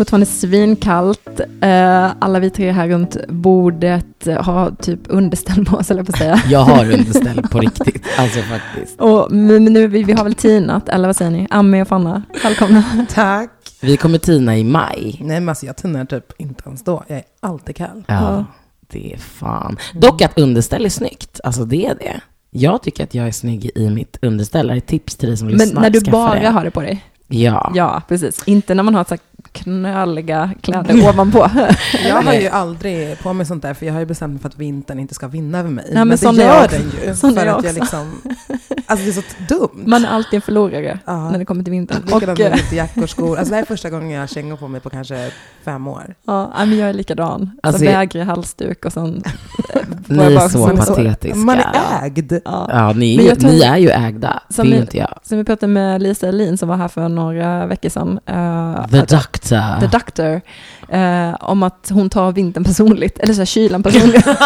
Fortfarande svinkallt. Uh, alla vi tre här runt bordet har typ underställ på oss, eller på att säga. Jag har underställ på riktigt, alltså faktiskt. Och men nu, vi, vi har väl tinat, eller vad säger ni? Ami och Fanna, välkomna. Tack. Vi kommer tina i maj. Nej, men alltså jag tinar typ inte ens då. Jag är alltid kall. Ja, Ja. det är fan. Dock att underställ är snyggt, alltså det är det. Jag tycker att jag är snygg i mitt underställ. Det är ett tips till dig som Men lyssnar. när du bara det. har det på dig? Ja. Ja, precis. Inte när man har här knöliga kläder ovanpå. Jag har Nej. ju aldrig på mig sånt där, för jag har ju bestämt mig för att vintern inte ska vinna över mig. men men sån det jag gör den ju. Sån för jag att jag också. liksom... Alltså det är så dumt. Man är alltid en förlorare Ja. när det kommer till vintern. Likadant med eh, vinterjackor, skor. Alltså det här är första gången jag har kängor på mig på kanske fem år. ja, nej, men jag är likadan. Alltså, så jag- vägrig halsduk och sån... eh, Ni är så patetiska. Man är ägd. Ja. Ja, ni, Men är, jag tror- ni är ju ägda. Som det är ju inte jag. Som vi pratade med Lisa Elin som var här för några veckor sedan. eh, The att- Doctor. The Doctor. eh, om att hon tar vintern personligt, eller så här, kylan personligt.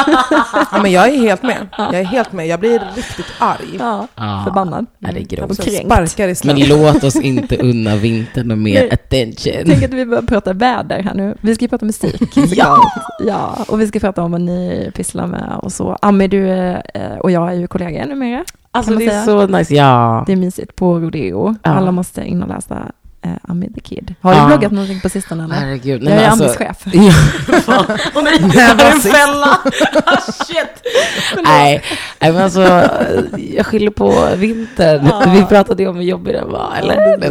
Ja, men jag är helt med. Jag är helt med. Jag blir riktigt arg. ja, förbannad. Ja, det är grovt. Sparkar i Men slem. låt oss inte unna vintern och mer Nej. attention. Tänk att vi börjar prata väder här nu. Vi ska ju prata musik. Ja. Ja, och vi ska prata om vad ni pysslar med och så. Ami, du eh, och jag är ju kollegor numera. Alltså det är säga? så nice. Ja. Det är mysigt på Rodeo. Ja. Alla måste in och läsa eh, Ami the Kid. Har du Ja. bloggat någonting på sistone eller? Herregud. jag är alltså- Amis chef. Ja, nej, här är en Nazist. fälla! Shit! Nej, nej, men alltså, jag skyller på vintern. Ja. Vi pratade ju om hur jobbig den var, eller? Nej.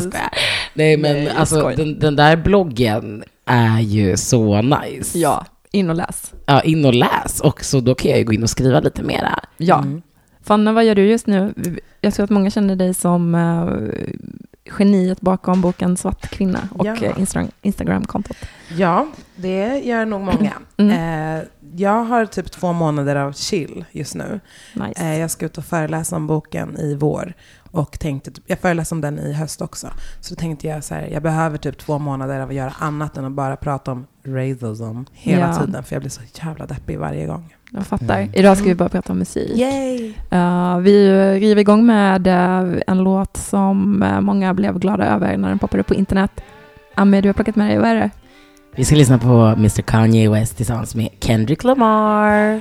Nej, men Nej, alltså, den, den där bloggen är ju så nice. Ja, in och läs. Ja, in och läs. Och så då kan jag ju gå in och skriva lite mera. Ja. Mm. Fanna, vad gör du just nu? Jag tror att många känner dig som eh, geniet bakom boken Svart kvinna och Ja. eh, Insta- Instagram-kontot. Ja, det gör nog många. Mm. Eh, jag har typ två månader av chill just nu. Nice. Eh, jag ska ut och föreläsa om boken i vår. Och tänkte, typ- jag föreläser om den i höst också. Så då tänkte jag så här, jag behöver typ två månader av att göra annat än att bara prata om racism hela Ja. tiden. För jag blir så jävla deppig varje gång. Jag fattar. Mm. Idag ska vi bara prata om musik. Yay! Eh, vi river igång med eh, en låt som eh, många blev glada över när den poppade upp på internet. Ami, du har plockat med dig, vad är det? Vi ska lyssna på Mr Kanye West tillsammans med Kendrick Lamar.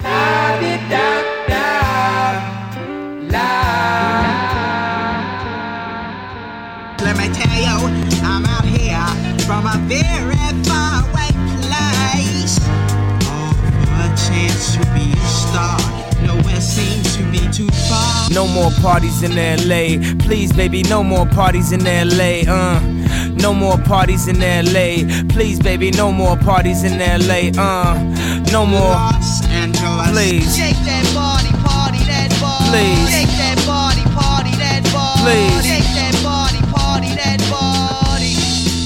No more parties in LA. Please, baby, no more parties in LA. Uh, no more parties in LA. Please, baby, no more parties in LA. Uh, no more. Los Angeles. Please. Shake that body, party that body. Please. Shake that body, party that body. Please.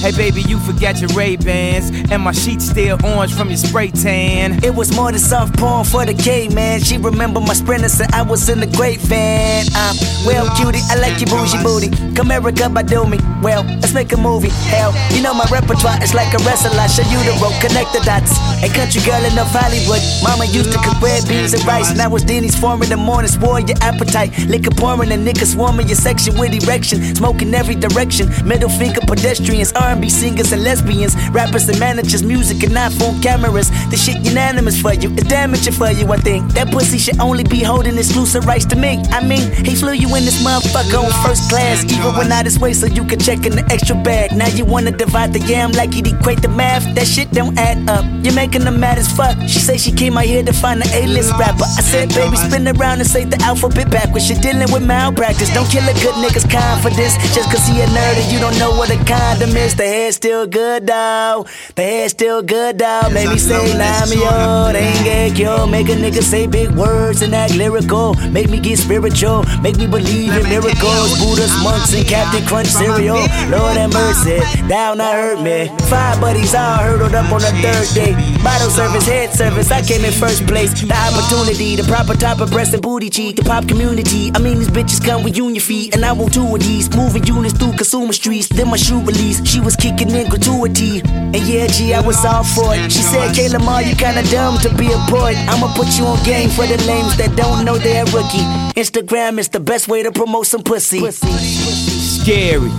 Hey, baby, you forgot your Ray Bans, and my sheets still orange from your spray tan. It was more than soft porn for the K man. She remember my sprinter said I was in the great van. Um, well, cutie, I like your bougie booty. Come Erica, by do me. Well, let's make a movie. Hell, you know my repertoire is like a wrestler. I show you the rope, connect the dots. A country girl enough Hollywood. Mama used to cook red beans and rice. Now it's Denny's form in the morning, swore your appetite. Liquor pouring and niggas swarming your section with erection. Smoking every direction. Middle finger pedestrians, R&B singers and lesbians. Rappers and managers, music and iPhone cameras. The shit unanimous for you. It's damaging for you, I think. That pussy should only be holding exclusive rights to me. I mean, he flew you in this motherfucker on first class. Even went out his way so you could check in the extra bag. Now you wanna divide the yam like you'd equate the math. That shit don't add up. You're making them mad as fuck. She say she came out here to find an A-list rapper. I said, baby, spin around and say the alphabet backwards. You're dealing with malpractice. Don't kill a good nigga's confidence just cause he a nerd and you don't know what a condom is. The hair's still good though. The hair's still good though. Make me say Lamio, they ain't get cured. Make a nigga say big words and act lyrical. Make me get spiritual. Make me believe in miracles. Buddhas, monks, and Captain Crunch cereal. Lord have mercy, down I hurt me. Five buddies all hurdled up on the third day. Bottle service, head service, I came in first place. The opportunity, the proper type of breast and booty cheek. The pop community, I mean these bitches come with union feet, and I want two of these. Moving units through consumer streets, then my shoe release. She was kicking in gratuity, and yeah, G, I was all for it. She said, Kayla Ma, you kinda dumb to be a poet. I'ma put you on game for the lames that don't know they're rookie. Instagram is the best way to promote some pussy. Scary.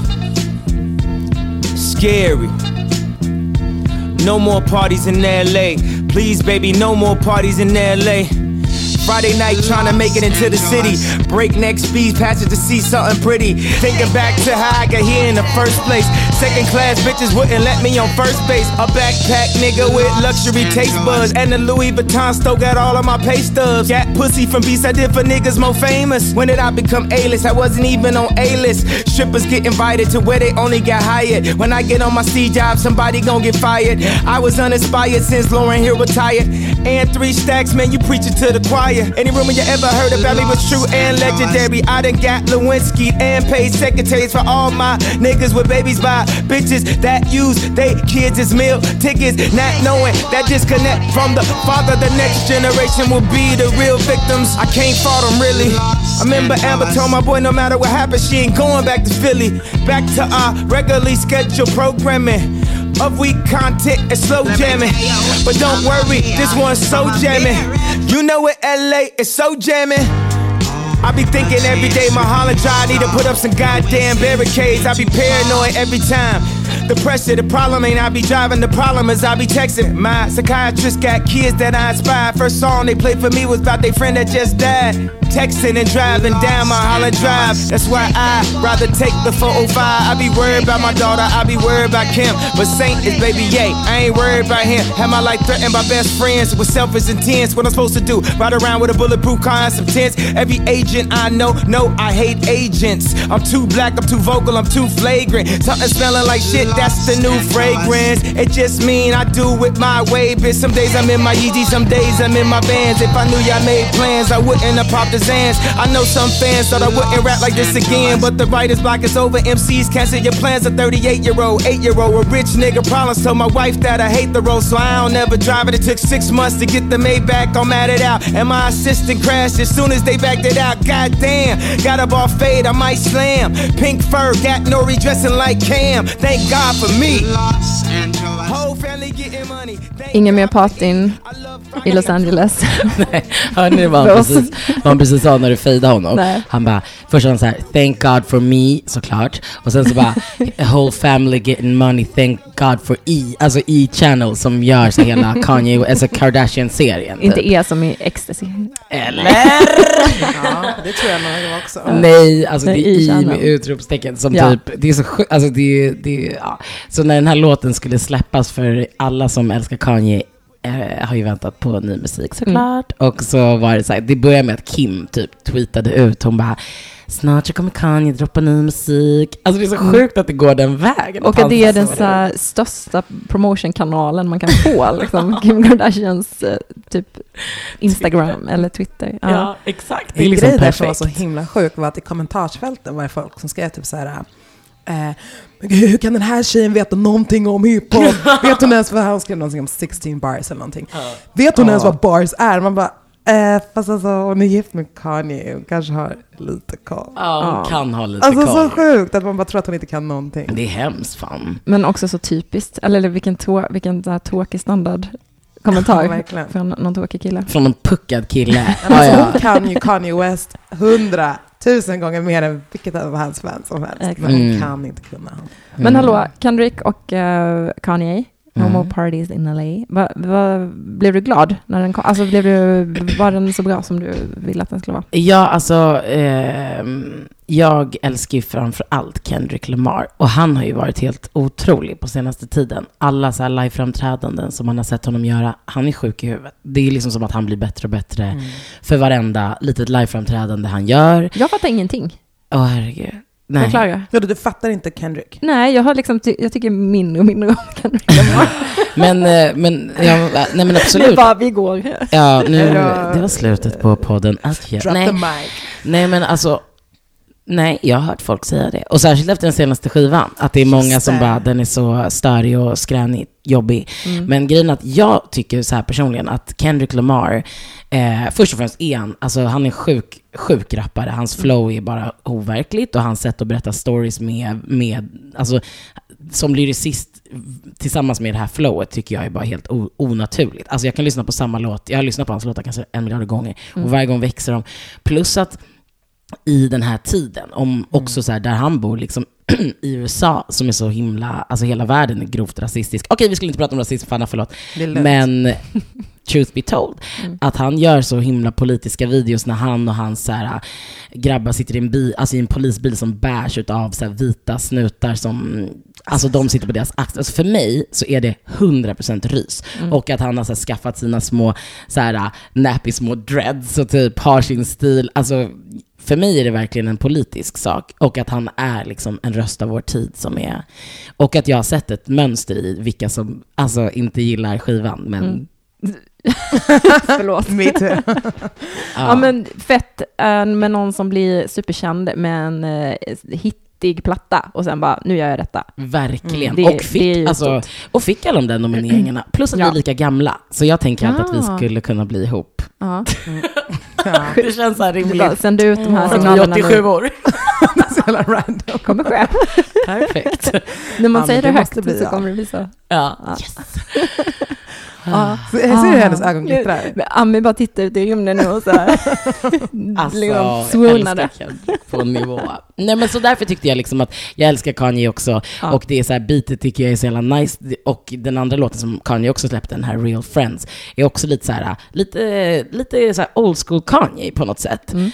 Scary. no more parties in LA. Please, baby, no more parties in LA. Friday night trying to make it into the city. Breakneck speed passage to see something pretty. Thinking back to how I got here in the first place. Second class bitches wouldn't let me on first base. A backpack nigga with luxury taste buds. And the Louis Vuitton still got all of my pay stubs. Got pussy from beats I did for niggas more famous. When did I become A-list? I wasn't even on A-list. Strippers get invited to where they only got hired. When I get on my C job, somebody gon' get fired. I was uninspired since Lauren Hill retired. And three stacks, man, you preaching to the choir. Any rumor you ever heard about me was true and legendary. I done got Lewinsky and paid secretaries for all my niggas with babies by bitches that use they kids as meal tickets. Not knowing that disconnect from the father, the next generation will be the real victims. I can't fault them really. I remember Amber told my boy no matter what happens, she ain't going back to Philly. Back to our regularly scheduled programming of weak content and slow jamming. But don't worry, this one's so jamming. You know it, LA is so jamming. I be thinking every day my Holland Drive need to put up some goddamn barricades. I be paranoid every time. The pressure, the problem ain't I be driving. The problem is I be texting. My psychiatrist got kids that I inspired. First song they played for me was about their friend that just died. Texting and driving down my Holland Drive. That's why I rather take the 405. I be worried about my daughter. I be worried about Kim. But Saint is baby yay. I ain't worried about him. Have my life threatened by best friends with selfish intents. What I'm supposed to do? Ride around with a bulletproof car and some tents. Every agent I know, no, I hate agents. I'm too black, I'm too vocal, I'm too flagrant. Something smelling like shit, that's the new fragrance. It just mean I do it my way, bitch. Some days I'm in my Yeezy, some days I'm in my Vans. If I knew y'all made plans, I wouldn't have popped the Zans. I know some fans thought I wouldn't rap like this again, but the writer's block is over. MCs cancel your plans. A 38 year old, 8 year old, a rich nigga problems. Told my wife that I hate the road, so I don't ever drive it. It took six months to get the Maybach, I'm at it out. And my assistant crashed as soon as they backed it out. God damn, got a ball fade, I might slam. Pink fur, got Nori dressing like Cam. Thank God Inga mer me. I Los Angeles. Nej, hörde ni vad han precis, vad han precis sa när du fejdade honom? Nej. Han bara, först sa han så här, thank God for me, såklart. Och sen så bara, a whole family getting money, thank God for E, alltså E-channel som gör så hela Kanye, alltså Kardashian-serien. Inte typ. E som i ecstasy. Eller? Ja, det tror jag nog också. Nej, alltså Nej, det är i E-channel. med utropstecken som Ja. typ, det är så sjukt, alltså det, det, ja. Så när den här låten skulle släppas för alla som älskar Kanye eh, har ju väntat på ny musik såklart. Och så var det så här, det började med att Kim typ tweetade ut, hon bara Snart så kommer Kanye droppa ny musik. Alltså det är så sjukt att det går den vägen. Och att det är den så- här största promotionkanalen man kan få, liksom. Kim Kardashians eh, typ Instagram eller Twitter. Ja. Ja, exakt. Det är liksom grej där som var perfekt. så himla sjuk var att i kommentarsfälten var det folk som skrev typ så här. Eh, men gud, hur kan den här tjejen veta någonting om hiphop? Vet hon ens vad han skrev någonting om 16 bars eller någonting? Vet hon ens vad bars är? Man bara, eh, fast alltså hon är gift med Kanye, hon kanske har lite koll. Ja, hon Ja. kan ha lite Alltså koll. så sjukt att man bara tror att hon inte kan någonting. Det är hemskt fan. Men också så typiskt, eller eller vilken, tå, vilken tråkig standard kommentar Ja, från någon tråkig kille. Från en puckad kille. Alltså, ja, hon kan ju Kanye West hundra tusen gånger mer än vilket av hans fans som helst. Exakt. Men hon Mm. kan inte kunna honom. Men hallå, Kendrick och eh, Kanye, No Mm. More Parties in LA. Va, va, blev du glad när den kom? Alltså blev du, var den så bra som du ville att den skulle vara? Ja, alltså, ehm, jag älskar ju framför allt Kendrick Lamar. Och han har ju varit helt otrolig på senaste tiden. Alla så här live-framträdanden som man har sett honom göra, han är sjuk i huvudet. Det är liksom som att han blir bättre och bättre Mm. för varenda litet live-framträdande han gör. Jag fattar ingenting. Åh herregud. Nej. Förklara. Ja, du, fattar inte Kendrick? Nej, jag har liksom, ty- jag tycker mindre och mindre om Kendrick. Men, eh, men, ja, nej men Det är absolut. bara vi går. Ja, nu, det var slutet på podden. Adjö. Drop Nej. the mic. Nej, men alltså, nej, jag har hört folk säga det. Och särskilt efter den senaste skivan, att det är många som bara, den är så störig och skränig, jobbig. Mm. Men grejen är att jag tycker så här personligen att Kendrick Lamar, eh, först och främst är han, alltså han är sjuk, sjuk rappare. Hans flow är bara overkligt och hans sätt att berätta stories med, med alltså som lyricist tillsammans med det här flowet tycker jag är bara helt onaturligt. Alltså jag kan lyssna på samma låt, jag har lyssnat på hans låtar kanske en miljard gånger Mm. och varje gång växer de. Plus att i den här tiden. Om också så här, där han bor liksom i USA som är så himla, alltså hela världen är grovt rasistisk. Okej, vi skulle inte prata om rasism, Fanna, förlåt. Men truth be told, att han gör så himla politiska videos när han och hans så här, grabbar sitter i en, bil, alltså i en polisbil som bärs av så här, vita snutar som, alltså de sitter på deras axlar. Alltså för mig så är det 100% rys. Och att han har så här, skaffat sina små så här, nappy små dreads och typ har sin stil. Alltså för mig är det verkligen en politisk sak och att han är liksom en röst av vår tid som är... Och att jag har sett ett mönster i vilka som alltså inte gillar skivan, men... Förlåt. Me too. Ja. men fett eh, med någon som blir superkänd med en eh, hittig platta och sen bara, nu gör jag detta. Verkligen. Det- och, det är fick, alltså, och fick alla de där nomineringarna. Plus att vi Ja. är lika gamla. Så jag tänker alltid att vi skulle kunna bli ihop. Ja. Ja, Det känns så här rimligt. sänd ut de här vi signalerna 87 nu. år. jävla random. kommer ske. Perfekt. När man Ja, säger det det högt bli så kommer det bli så. Ja. Ja. Yes. Ja. Så, ser du hennes ögon glittrar? Ami bara tittar ut i rymden nu och så här. Alltså, liksom swoonade. på nivå. Nej men så därför tyckte jag liksom att jag älskar Kanye också. Ja. Och det är så här, beatet tycker jag är så jävla nice. Och den andra låten som Kanye också släppte, den här Real Friends, är också lite så här, lite, lite så här old school Kanye på något sätt. Mm.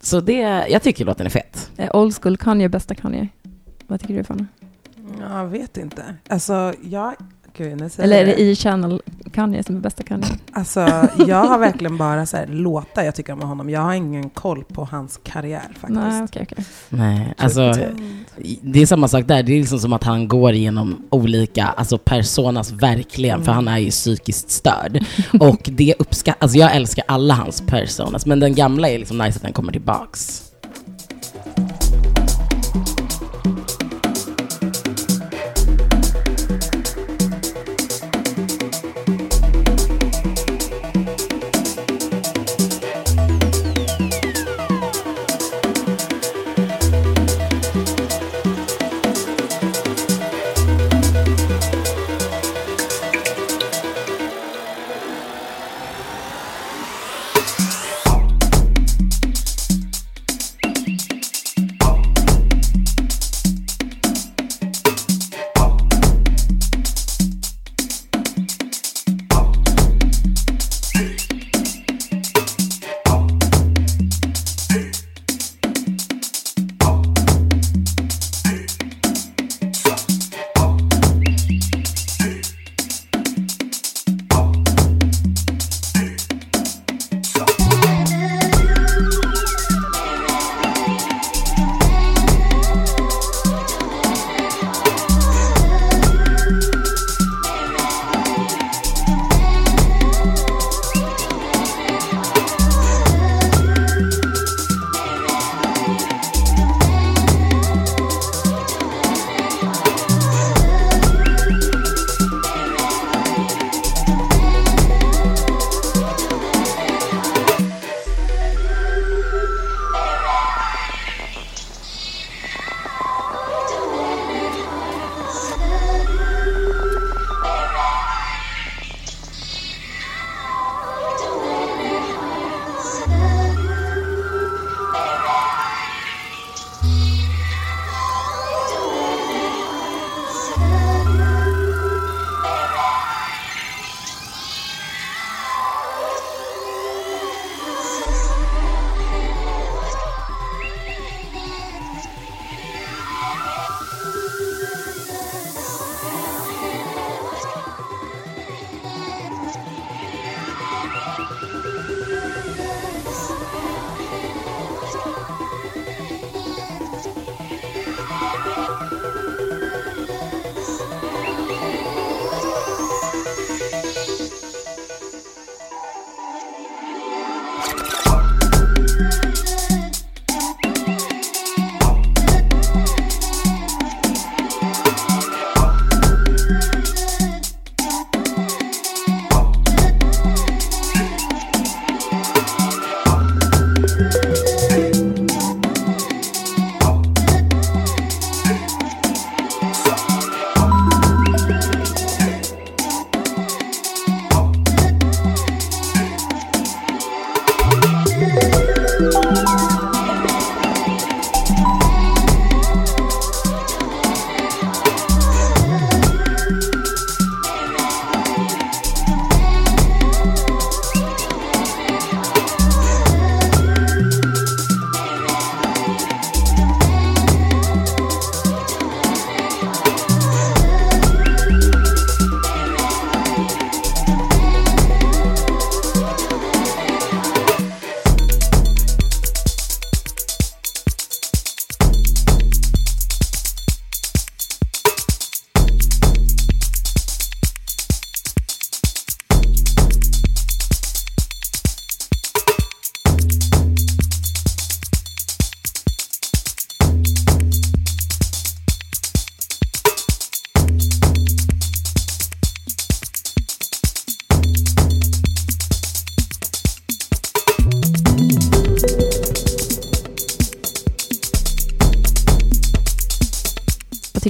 Så det, jag tycker låten är fett. Eh, Old school Kanye, bästa Kanye. Vad tycker du Fanny? Jag vet inte. Alltså, jag... Gud, nu Eller är det E-channel Kanye som är bästa Kanye? Alltså, jag har verkligen bara så här, låtar jag tycker om med honom. Jag har ingen koll på hans karriär faktiskt. Nej, okej, okej. Nej, alltså, det är samma sak där. Det är liksom som att han går igenom olika, alltså personas verkligen, för han är ju psykiskt störd. Och det uppskattas, alltså jag älskar alla hans personas, men den gamla är liksom nice att den kommer tillbaks.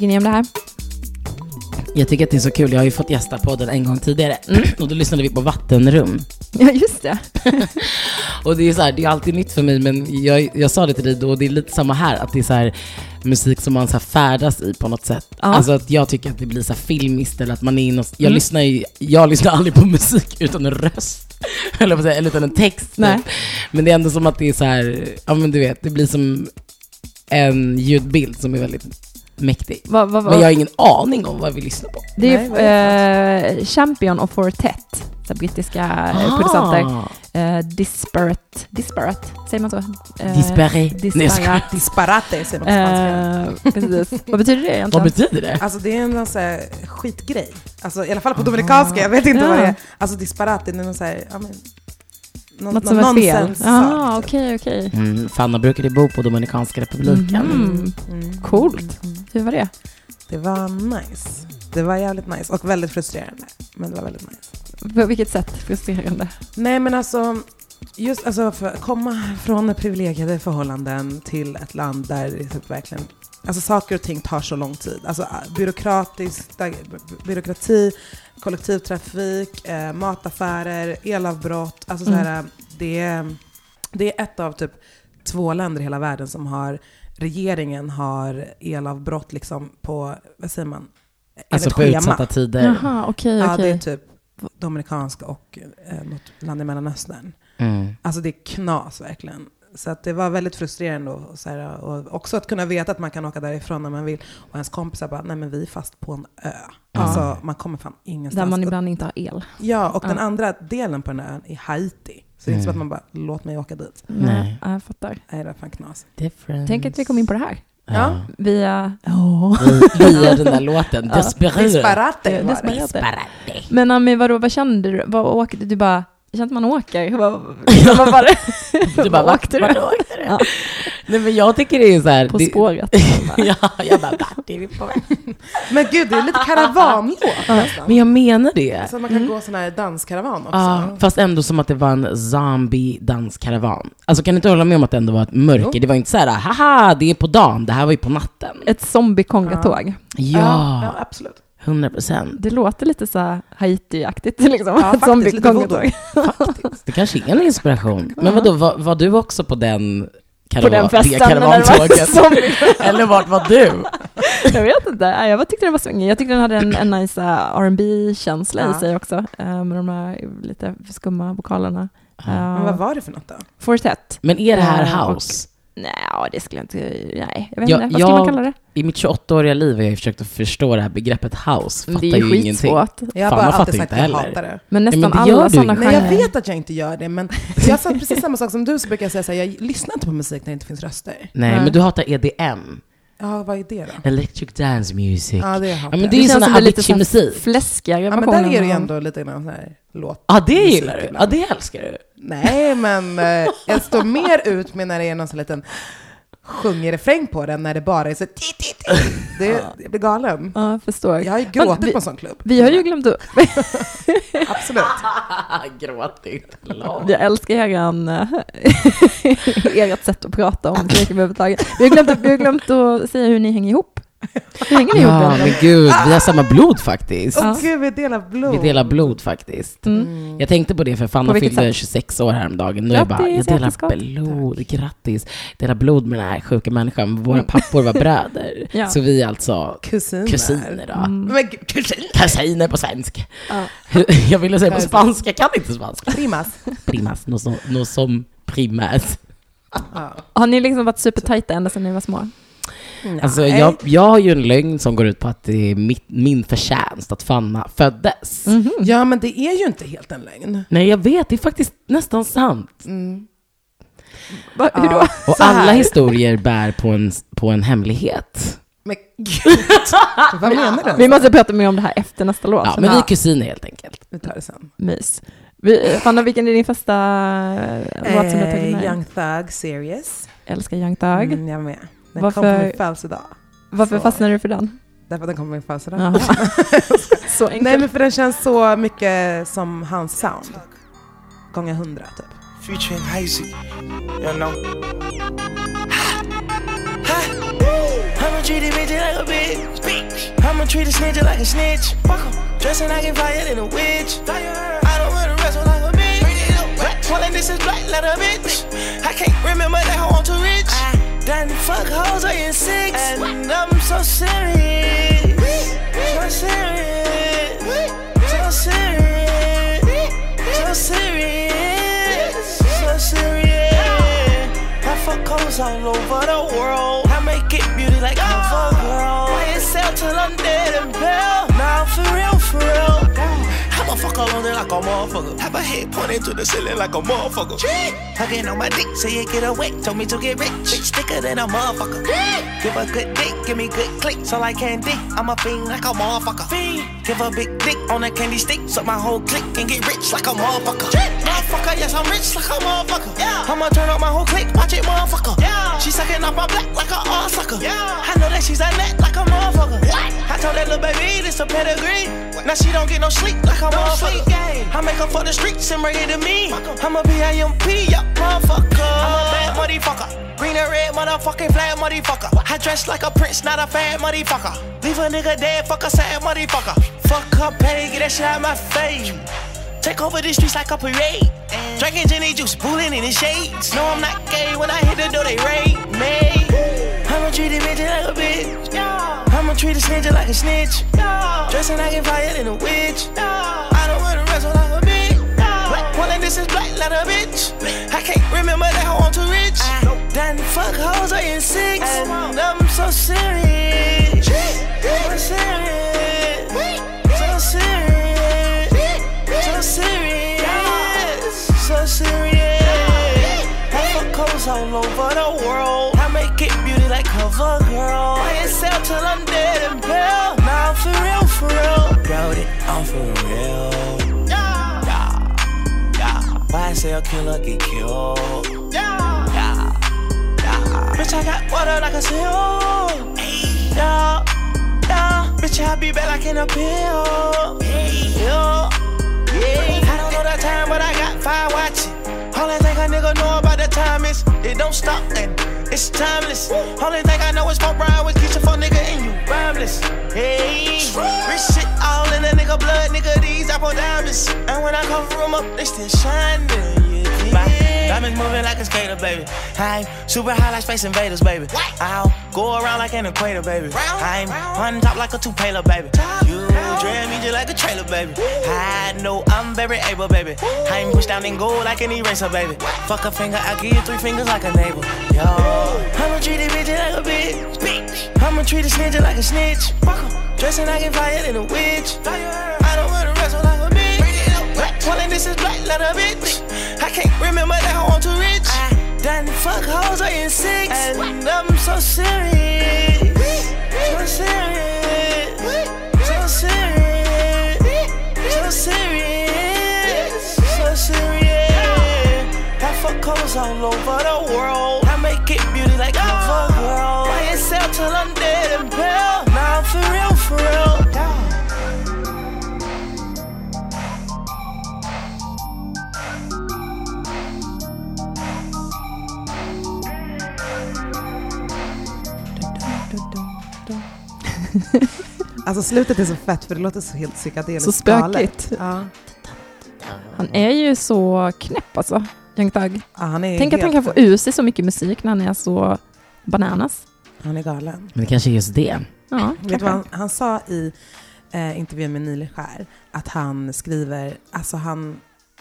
Tycker ni om det här? Jag tycker att det är så kul, jag har ju fått gästa podden en gång tidigare och då lyssnade vi på Vattenrum. Ja, just det. Och det är så här, det är alltid nytt för mig men jag, jag sa det till dig då och det är lite samma här, att det är så här musik som man så färdas i på något sätt. Ja. Alltså att jag tycker att det blir så här filmiskt eller att man är inne och, jag Mm. lyssnar ju, jag lyssnar aldrig på musik utan en röst. Eller, på säga, eller utan en text. typ. Nej. Men det är ändå som att det är så här, ja men du vet, det blir som en ljudbild som är väldigt mäktig. Vad, vad, vad? Men jag har ingen aning om vad vi lyssnar på. Det Nej, är vad är eh, Champion och Fortet, så brittiska eh, producenter. Ah, Eh, disparate, disparate, säger man så? Eh, Disparate. Nej, jag skojar. Disparate. Disparate säger man på spanska. Eh, precis. Vad betyder det Vad egentligen? betyder det? Alltså det är en sån här skitgrej. Alltså i alla fall på dominikanska, jag vet inte Ja. vad det är. Alltså disparate, det är någon så här, ja men... Någon, Något som är fel? Ja, sak, typ. okej, okej. Mm, Fanna brukade bo på Dominikanska republiken. Mhm. Mm. Coolt. Hur var det? Det var nice. Det var jävligt nice och väldigt frustrerande. Men det var väldigt nice. På vilket sätt frustrerande? Nej men alltså, just alltså för att komma från privilegierade förhållanden till ett land där det typ verkligen Alltså saker och ting tar så lång tid. Alltså byråkratiskt, by- byråkrati, kollektivtrafik, eh, mataffärer, elavbrott. Alltså så här, det, är, det är ett av typ två länder i hela världen som har regeringen har elavbrott liksom på, vad säger man? Alltså på schema. utsatta tider. Jaha, okej, Ja, det är typ Dominikanska och eh, något land i Mellanöstern. Mm. Alltså det är knas verkligen. Så att det var väldigt frustrerande och, så här, och också att kunna veta att man kan åka därifrån när man vill. Och ens kompisar bara, nej men vi är fast på en ö. Alltså man kommer fan ingenstans. Där man ibland inte har el. Ja, och den Ja. andra delen på den ön är Haiti. Så det är inte så att man bara, låt mig åka dit. Nej. Ja, jag fattar. Nej, det är fan knas. Difference. Tänk att vi kom in på det här. Ja. Via... Vi- Via den där låten. Ja. Desperate. Det. är Disparate. Men Ami, vadå, vad kände du? Vad åkte du? bara... Jag kände att man åker. Vad, vad var det? Du bara, vart åkte vart du? åkte du? Ja. Nej men jag tycker det är så här. På det, spåret. ja, jag bara, vart är vi på väg? Men gud, det är lite karavanlåt nästan. Men jag menar det. Så att man kan gå sån här danskaravan också. Ja, fast ändå som att det var en zombie danskaravan. Alltså kan du inte hålla med om att det ändå var ett mörker? Jo. Det var inte så här, haha, det är på dagen, det här var ju på natten. Ett zombie-kongatåg. ja, Ja, absolut. 100 procent. Det låter lite så Haiti-aktigt liksom. Ja, faktiskt, lite zombie-kongatåg. Det kanske är en inspiration. Men vadå, var, var du också på den På karavan, den festen. karavantåget? Eller vart var du? Jag vet inte. Nej, Jag tyckte den var svängig. Jag tyckte den hade en, en nice uh, rb känsla Ja. i sig också. Uh, med de här lite skumma vokalerna. Men vad var det för något då? Fortet. Men är det här och- house? Nej, ja, det skulle jag inte... Nej, jag vet Ja, inte. Vad skulle man jag- kalla det? I mitt 28-åriga liv har jag försökt att förstå det här begreppet house. Fattar Det är ju ju ingenting. Jag har bara man alltid sagt att jag heller. hatar det. Men men nästan det gör alla sådana inte. Nej, jag genrer. vet att jag inte gör det, men jag sa precis samma sak som du, så brukar jag säga så här, jag lyssnar inte på musik när det inte finns röster. Nej, Nej. men du hatar EDM. Ja, vad är det då? Electric Dance Music. Ja, det Ja, men jag. det är ju sån här det Avicii-musik. Fläskigare Ja, men där är det ju ändå lite grann så här låt. Ja, det gillar du. Ja, det älskar du. Nej, men eh, jag står mer ut med när det är någon sån liten sjunger refräng på den när det bara är så ti, ti, ti. Det, Jag blir galen. Ja, jag förstår. Jag har ju gråtit vi- på en sån klubb. Vi har ju glömt upp... Absolut. Gråtit. Jag älskar eran, ert sätt att prata om musik överhuvudtaget. Vi har glömt, vi har glömt att säga hur ni hänger ihop. Hänger ni ihop? Ja, men gud, vi har samma blod faktiskt. Åh Ja. gud, vi delar blod. Vi delar blod faktiskt. Mm. Jag tänkte på det för Fanna fyllde sätt? 26 år häromdagen. Och jag bara, jag Grattis, delar grattis, gott. blod, grattis. Delar blod med den här sjuka människan. Våra pappor var bröder. Ja. Så vi är alltså Kusiner. kusiner då. Mm. Men kusiner. Kusiner på svenska. Ja. Jag ville säga på spanska, kan inte spanska. Primas. Primas, so, no som primas. Ja. Har ni liksom varit supertajta ända sedan ni var små? Alltså, jag, jag har ju en lögn som går ut på att det är mitt, min förtjänst att Fanna föddes. Mhm. Ja, men det är ju inte helt en lögn. Nej, jag vet, det är faktiskt nästan sant. Mm. Va, hur då? Ja, Och alla historier bär på en, på en hemlighet. Men gud, vad menar du? Vi måste prata mer om det här efter nästa låt. Ja, men vi är kusiner helt enkelt. Vi tar det sen. Mys. Vi, Fanna, vilken är din första låt som du har tagit med? Eh, Young Thug, Serious. Älskar Young Thug. Mm, jag med. Den Varför- kom på min födelsedag. Varför så- fastnade du för den? Därför att den kom på min födelsedag. Så enkelt. Nej, men för den känns så mycket som hans sound. Gånger hundra, typ. featuring Hazy. You know. I'm a treat a bitch like a bitch. bitch. I'ma treat a snitch like a snitch. Fuck 'em. Dressing like a fire than a witch. I don't wanna wrestle like a bitch. Pulling this is black like a bitch. I can't remember that hoe I'm too rich. Done fuck hoes I in six. And I'm so serious. So serious. So serious. So serious. So serious. I fuck hoes all over the world. I make it beauty like cover girl. I ain't sell till I'm dead and pale. Now for real, for real. I'ma fuck all on it like a motherfucker. Have a head pointed to the ceiling like a motherfucker. Hugging on my dick, say it get away. Told me to get rich, bitch thicker than a motherfucker. Give a good dick, give me good click, so I can dick. I'm a fiend like a motherfucker. Fiend. Give a big dick on a candy stick, Suck my whole click and get rich like a motherfucker. Motherfucker, yes I'm rich like a motherfucker. Yeah. I'ma turn up my whole clique, watch it, motherfucker. Yeah. She sucking off my black like a all sucker. Yeah. I know that she's a net like a motherfucker. What? I told that little baby this a pedigree. Now she don't get no sleep like a motherfucker. I make her for the streets and bring it to me. I'm a B-I-M-P, yup, motherfucker. I'm a bad motherfucker. Green and red motherfucking flag motherfucker. I dress like a prince, not a fat motherfucker. Leave a nigga dead, fuck a sad motherfucker. Fuck her pay, get that shit out my face. Take over the streets like a parade. Drinking Jenny juice, bullying in the shades. No, I'm not gay. When I hit the door, they raid me. I'ma treat a bitch like a bitch. I'ma treat a snitch like a snitch. Dressing like a fire than a witch. I don't wanna wrestle like a bitch. Black pulling this is black like a bitch. I can't remember that I'm too rich. I done fuck hoes I in six. And I'm so serious. Till I'm dead and pale. Now I'm for real, for real. Wrote it, I'm for real. Yeah. Yeah. Why say a killer get killed? Yeah. Yeah. Yeah. Bitch, I got water like a seal. Hey. Yeah. Yeah. Bitch, I be back like in a pill. Yeah. Yeah. I don't know the time, but I got fire watching. All I think a nigga know about the time is it don't stop and it's timeless. Only thing I know is fuck ride with Keisha for nigga and you rhymeless. Hey, rich shit all in a nigga blood, nigga. These apple diamonds, and when I cover them up, they still shining. Yeah, Diamonds moving like a skater, baby. I'm super high like Space Invaders, baby. I'll go around like an equator, baby. I'm on top like a two-paler, baby. You dread me just like a trailer, baby. I know I'm very able, baby. I'm pushed down and go like an eraser, baby. Fuck a finger, I give you three fingers like a neighbor. Yo, I'ma treat a bitch like a bitch. bitch. I'ma treat a snitch like a snitch. Dressing like a fire than a witch. I don't wanna wrestle like a bitch. Black pulling this is black like a bitch. I can't remember that I'm too rich. I done fuck hoes I in six. And I'm so serious. Alltså slutet är så fett för det låter så helt psykedeliskt Så spökigt. Ja. Han är ju så knäpp alltså, Young Thug. Ja, han är Tänk att han kan få ur sig så mycket musik när han är så bananas. Han är galen. Men det kanske är just det. Ja, Vet du vad han, han sa i eh, intervjun med Nile Skär? Att han skriver, alltså han,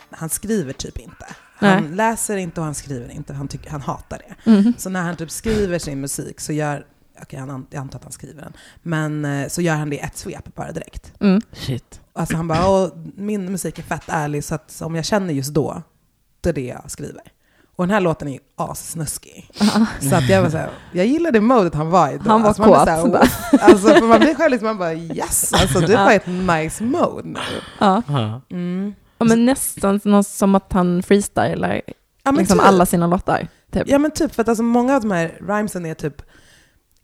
han skriver typ inte. Han Nej. läser inte och han skriver inte. Han, tycker, han hatar det. Mhm. Så när han typ skriver sin musik så gör, okej han, an- jag antar att han skriver den, men eh, så gör han det i ett svep bara direkt. Mm. Shit. Alltså han bara, min musik är fett ärlig så att om jag känner just då, det är det jag skriver. Och den här låten är ju assnuskig. Så att jag var såhär, jag gillar det modet han var i då. Han var alltså man kåt, såhär, sådär. "Wow." alltså för man blir själv liksom, man bara yes, alltså du har ett nice mode nu. Ja. Ja. Mm. Ja, men nästan som att han freestylar Ja, liksom typ. alla sina låtar. Typ. Ja men typ, för att alltså många av de här rhymesen är typ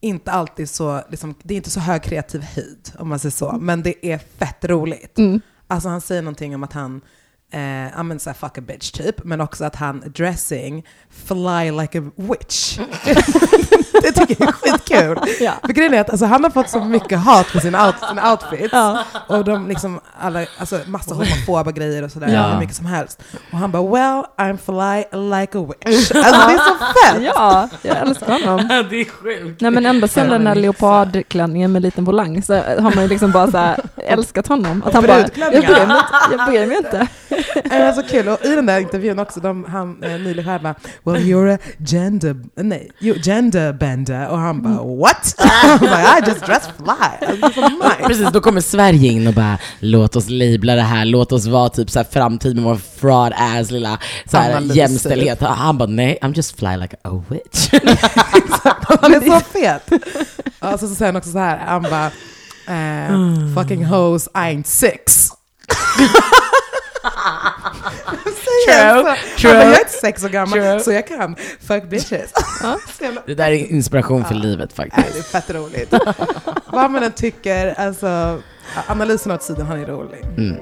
inte alltid så, liksom, det är inte så hög kreativ höjd om man säger så, men det är fett roligt. Mm. Alltså han säger någonting om att han, eh, ja men såhär fuck a bitch typ, men också att han dressing fly like a witch. det tycker jag är skitkul. Ja. För grejen är att alltså, han har fått så mycket hat för sina, out, sina outfits. Och de liksom, alla, alltså massa homofoba grejer och sådär, Ja. hur mycket som helst. Och han bara well, I'm fly like a witch. Alltså det är så fett! Ja, jag älskar honom. det är sjukt. Nej men ändå sen den där leopardklänningen med liten volang så har man ju liksom bara så här älskat honom. Att han bara, jag bryr mig inte. Jag bryr mig inte. Det var så kul. Och i den där intervjun också, de, han eh, nyligen här bara well you're a gender, nej, gender bender. Och han bara what? Han bara I just dress fly. Alltså, nice. Precis, då kommer Sverige in och bara låt oss labla det här, låt oss vara typ så här framtid med vår fraud ass lilla så här, jämställdhet. Och Han bara nej, I'm just fly like a witch. Han är så fet. Och så, så säger han också så här, han bara eh, fucking hoes ain't six. Säger han så. true. Han bara, jag är inte sex år gammal True. så jag kan fuck bitches. Det där är inspiration för livet Nej, faktiskt. det är fett roligt. Vad man än tycker, alltså analysen åt sidan, han är rolig. Mm.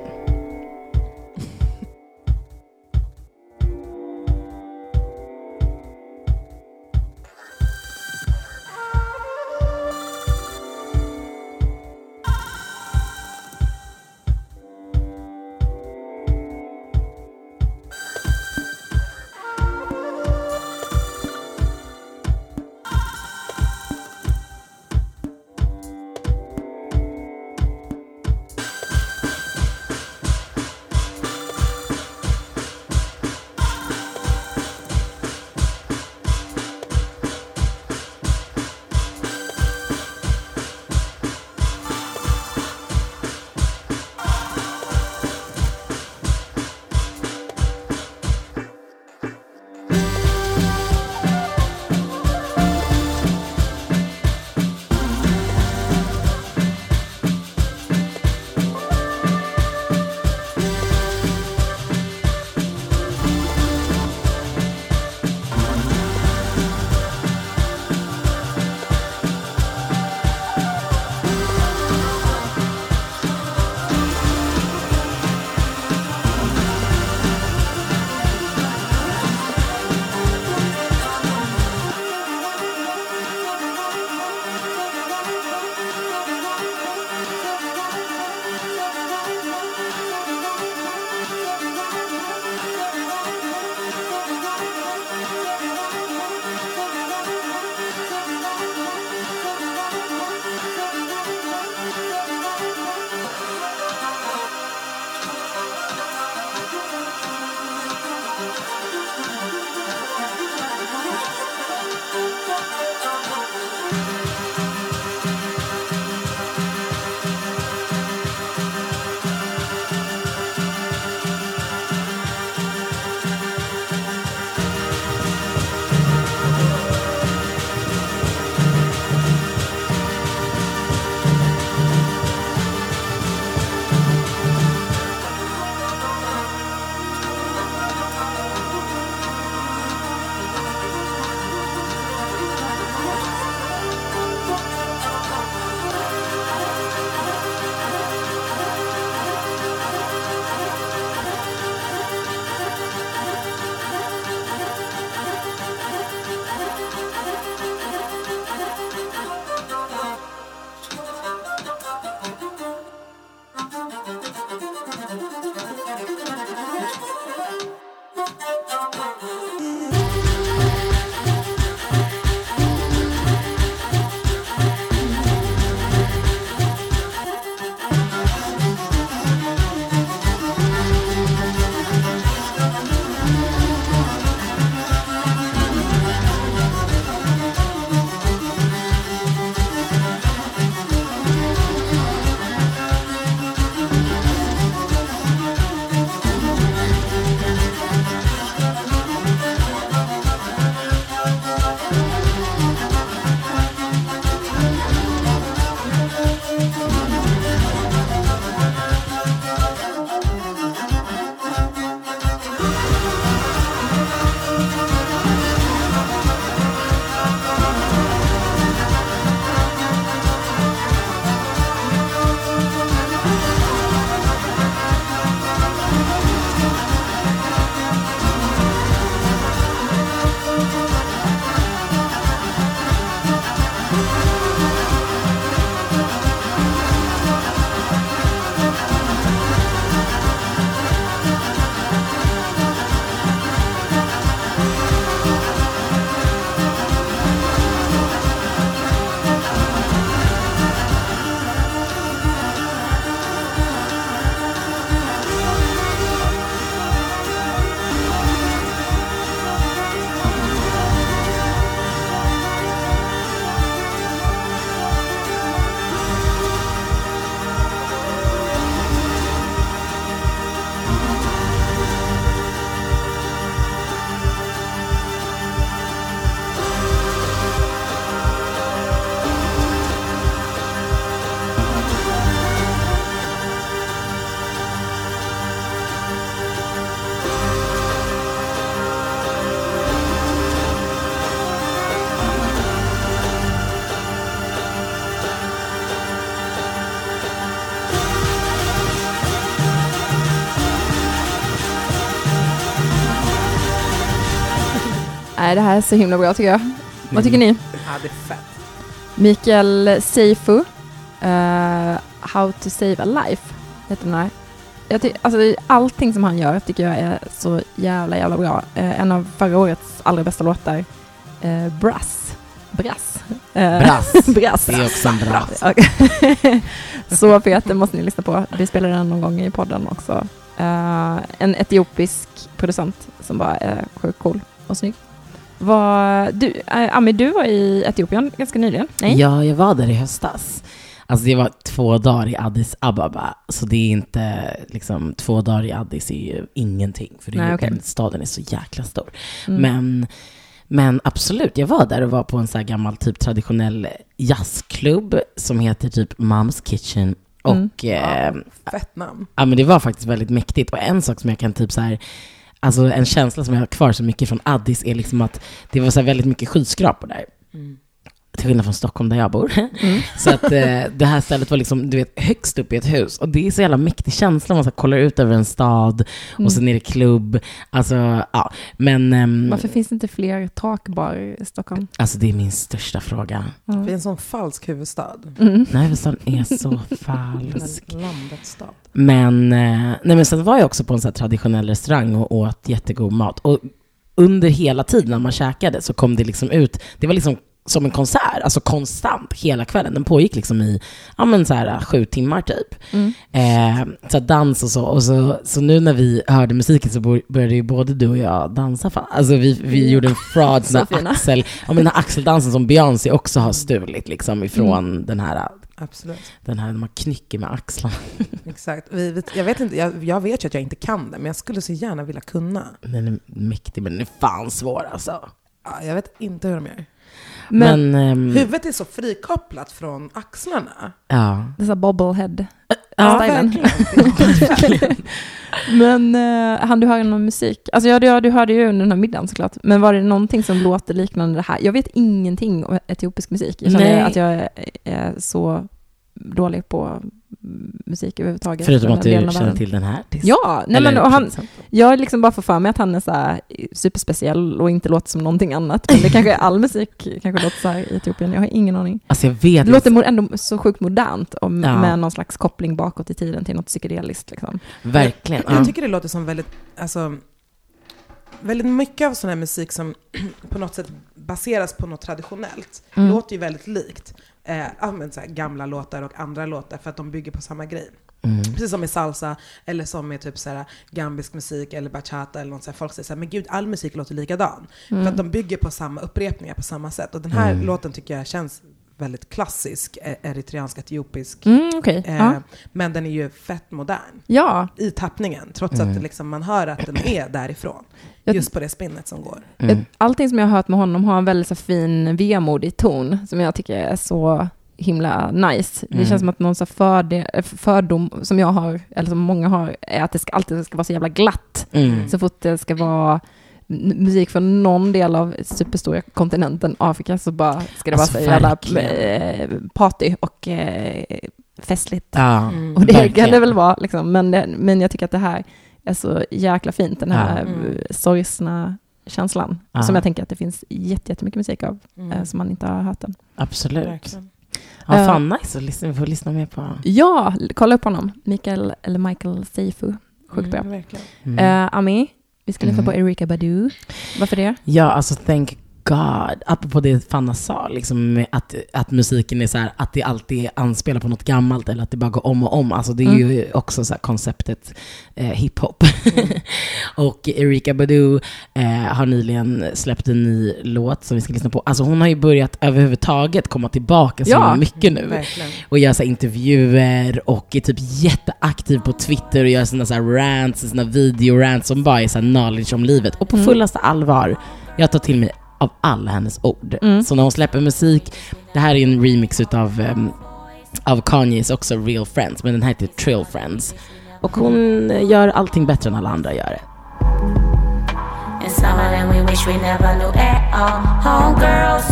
Nej, det här är så himla bra tycker jag. Vad tycker ni? Ja, det är fett. Mikael Seifu, eh, How to save a life, heter den här. Jag ty- alltså, allting som han gör tycker jag är så jävla, jävla bra. Eh, en av förra årets allra bästa låtar, eh, Brass. Brass. Brass. Brass. Det är också en bra. Okej. så fet, den måste ni lyssna på. Vi spelar den någon gång i podden också. Eh, en etiopisk producent som bara är sjukt cool och snygg. Vad, du, eh, Ami, du var i Etiopien ganska nyligen? Nej? Ja, jag var där i höstas. Alltså det var två dagar i Addis Ababa, så det är inte liksom två dagar i Addis är ju ingenting, för det är Nej, ju- okej. den staden är så jäkla stor. Mm. Men, men absolut, jag var där och var på en så här gammal typ traditionell jazzklubb som heter typ Mom's Kitchen. Och Mm. eh, Fett namn. Ja men det var faktiskt väldigt mäktigt. Och en sak som jag kan typ så här, alltså en känsla som jag har kvar så mycket från Addis är liksom att det var så här väldigt mycket skyskrapor där. Mm. Till skillnad från Stockholm där jag bor. Så att eh, det här stället var liksom, du vet, högst upp i ett hus. Och det är så jävla mäktig känsla, man så här, kollar ut över en stad och sen är det klubb. Alltså, ja. Men, ehm, Varför finns det inte fler takbarer i Stockholm? alltså det är min största fråga. Vi är en sån falsk huvudstad. Mm. Här huvudstaden är så falsk. En landets stad. Men, eh, nej men sen var jag också på en så här traditionell restaurang och åt jättegod mat. Och under hela tiden när man käkade så kom det liksom ut, det var liksom som en konsert, alltså konstant hela kvällen. Den pågick liksom i ja, men så här, sju timmar typ. Mm. Eh, så dans och så. Och så, så nu när vi hörde musiken så började ju både du och jag dansa. Fan. Alltså vi, vi gjorde en fraud, den här axel, ja, men den här axeldansen som Beyoncé också har stulit liksom ifrån den här, Absolut. den här, man knycker med axlarna. Exakt. Vi, vi, jag, vet inte, jag, jag vet ju att jag inte kan det, men jag skulle så gärna vilja kunna. Den är mäktig, men den är fan svår alltså. Ja, jag vet inte hur de gör. Men, Men, ehm, Huvudet är så frikopplat från axlarna. ja. det är så bobblehead. Ja, verkligen. Men uh, han du höra någon musik? Alltså ja, du, du hörde ju under den här middagen såklart. Men var det någonting som låter liknande det här? Jag vet ingenting om etiopisk musik. Jag känner Nej. att jag är, är så dålig på musik överhuvudtaget. Förutom att du känner till den här artisten. Ja, nej Eller men och han, jag liksom bara får för mig att han är så här superspeciell och inte låter som någonting annat. Men det kanske är all musik kanske låter så här i Etiopien. Jag har ingen aning. Alltså jag vet Det låter ändå så sjukt modernt och Ja. med någon slags koppling bakåt i tiden till något psykedeliskt. Liksom. verkligen. Jag Ja. tycker det låter som väldigt, alltså, väldigt mycket av sån här musik som på något sätt baseras på något traditionellt, Mm. låter ju väldigt likt. Eh, men så gamla låtar och andra låtar för att de bygger på samma grej. Mm. Precis som med salsa, eller som med typ så här, gambisk musik, eller bachata, eller något så här. Folk säger så här, men gud, all musik låter likadan. För att de bygger på samma upprepningar på samma sätt. Och den här Mm. låten tycker jag känns väldigt klassisk, eh, eritreansk, etiopisk. Mm, Okej, Eh, ja. Men den är ju fett modern ja. i tappningen, trots att det liksom, man hör att den är därifrån. Just på det spinnet som går. Mm. Allting som jag har hört med honom har en väldigt så fin vemodig ton som jag tycker är så himla nice. Det Mm. känns som att någon så förde, eh, fördom som jag har, eller som många har, är att det ska, alltid ska vara så jävla glatt. Mm. Så fort det ska vara musik från någon del av superstora kontinenten Afrika så bara ska det Alltså, vara så jävla eh, party och eh, festligt. Ja, Och det verkligen. kan det väl vara, liksom. men, det, men jag tycker att det här är så jäkla fint, den här Ja. Mm. sorgsna känslan. Ja. Som jag tänker att det finns jätte- jättemycket musik av, Mm. eh, som man inte har hört än. Absolut. Verkligen. Ja, Eh, fan nice att lyssna, vi får lyssna mer på. Ja, kolla upp honom. Mikael, eller Michael Seifu. Sjukt bra. Mm, verkligen. Mm. Eh, Ami, vi ska lyssna Mm. på Erika Badu. Varför det? Ja, alltså thank God. Apropå det Fanna sa, liksom, att, att musiken är så här, att det alltid anspelar på något gammalt eller att det bara går om och om. Alltså det är Mm. ju också så konceptet eh, hiphop. och Erika Badu eh, har nyligen släppt en ny låt som vi ska lyssna på. Alltså hon har ju börjat överhuvudtaget komma tillbaka så Ja. mycket nu. Verkligen. och gör så intervjuer och är typ jätteaktiv på Twitter och gör sina så här rants, sina videorants som bara är så knowledge om livet. Och på Mm. fullaste allvar, jag tar till mig av alla hennes ord. Mm. Så när hon släpper musik, det här är en remix utav um, av Kanyes också, Real Friends, men den här heter Trill Friends. Och hon gör allting bättre än alla andra gör det. And some of them we wish we never knew at all. Homegirls.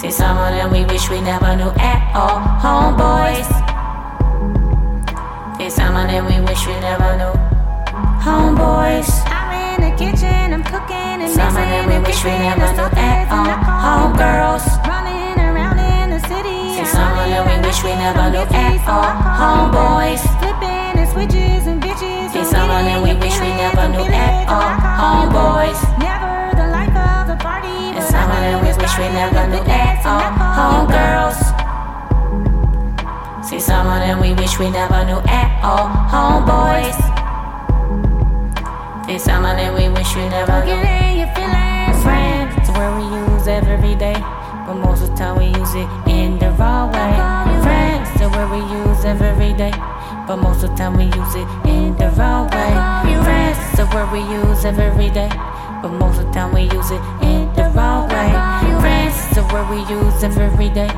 See, some of them we wish we never knew at all. Homeboys. See, some of them we wish we never knew. Homeboys. I'm in the kitchen, I'm cooking and Some of them we wish we never knew at all. Homegirls running around in the city. See, some of them we wish we never knew at all. Homeboys flipping and switches and bitches. See, some of them we wish we never knew at all. Homeboys never the life of the party. And some of them we wish we never knew at all. Homegirls. See, some of them we wish we never knew at all. Homeboys. See, some of them we wish we never knew. your feelings, friends. It's where we use every day. But most of the time we use it in the wrong way. Friends, it's where we use every day. But most of the time we use it in the wrong way. Friends, it's where we use every day. But most of the time we use it in the wrong way. Friends, it's where we use every day.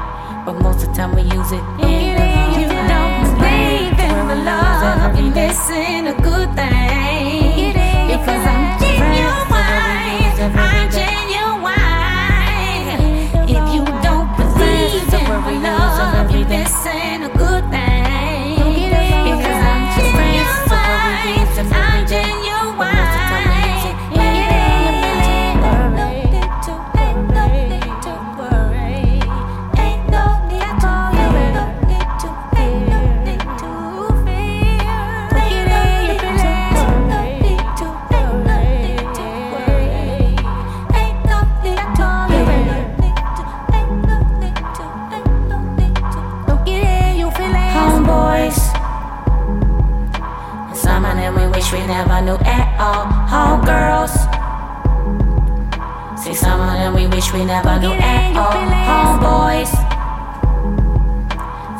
But most of the time we use it in the wrong way. You believe in the love, you're missing a good thing. If you don't believe in love, a Homegirls. See, some of them we wish we never knew at all. Homeboys.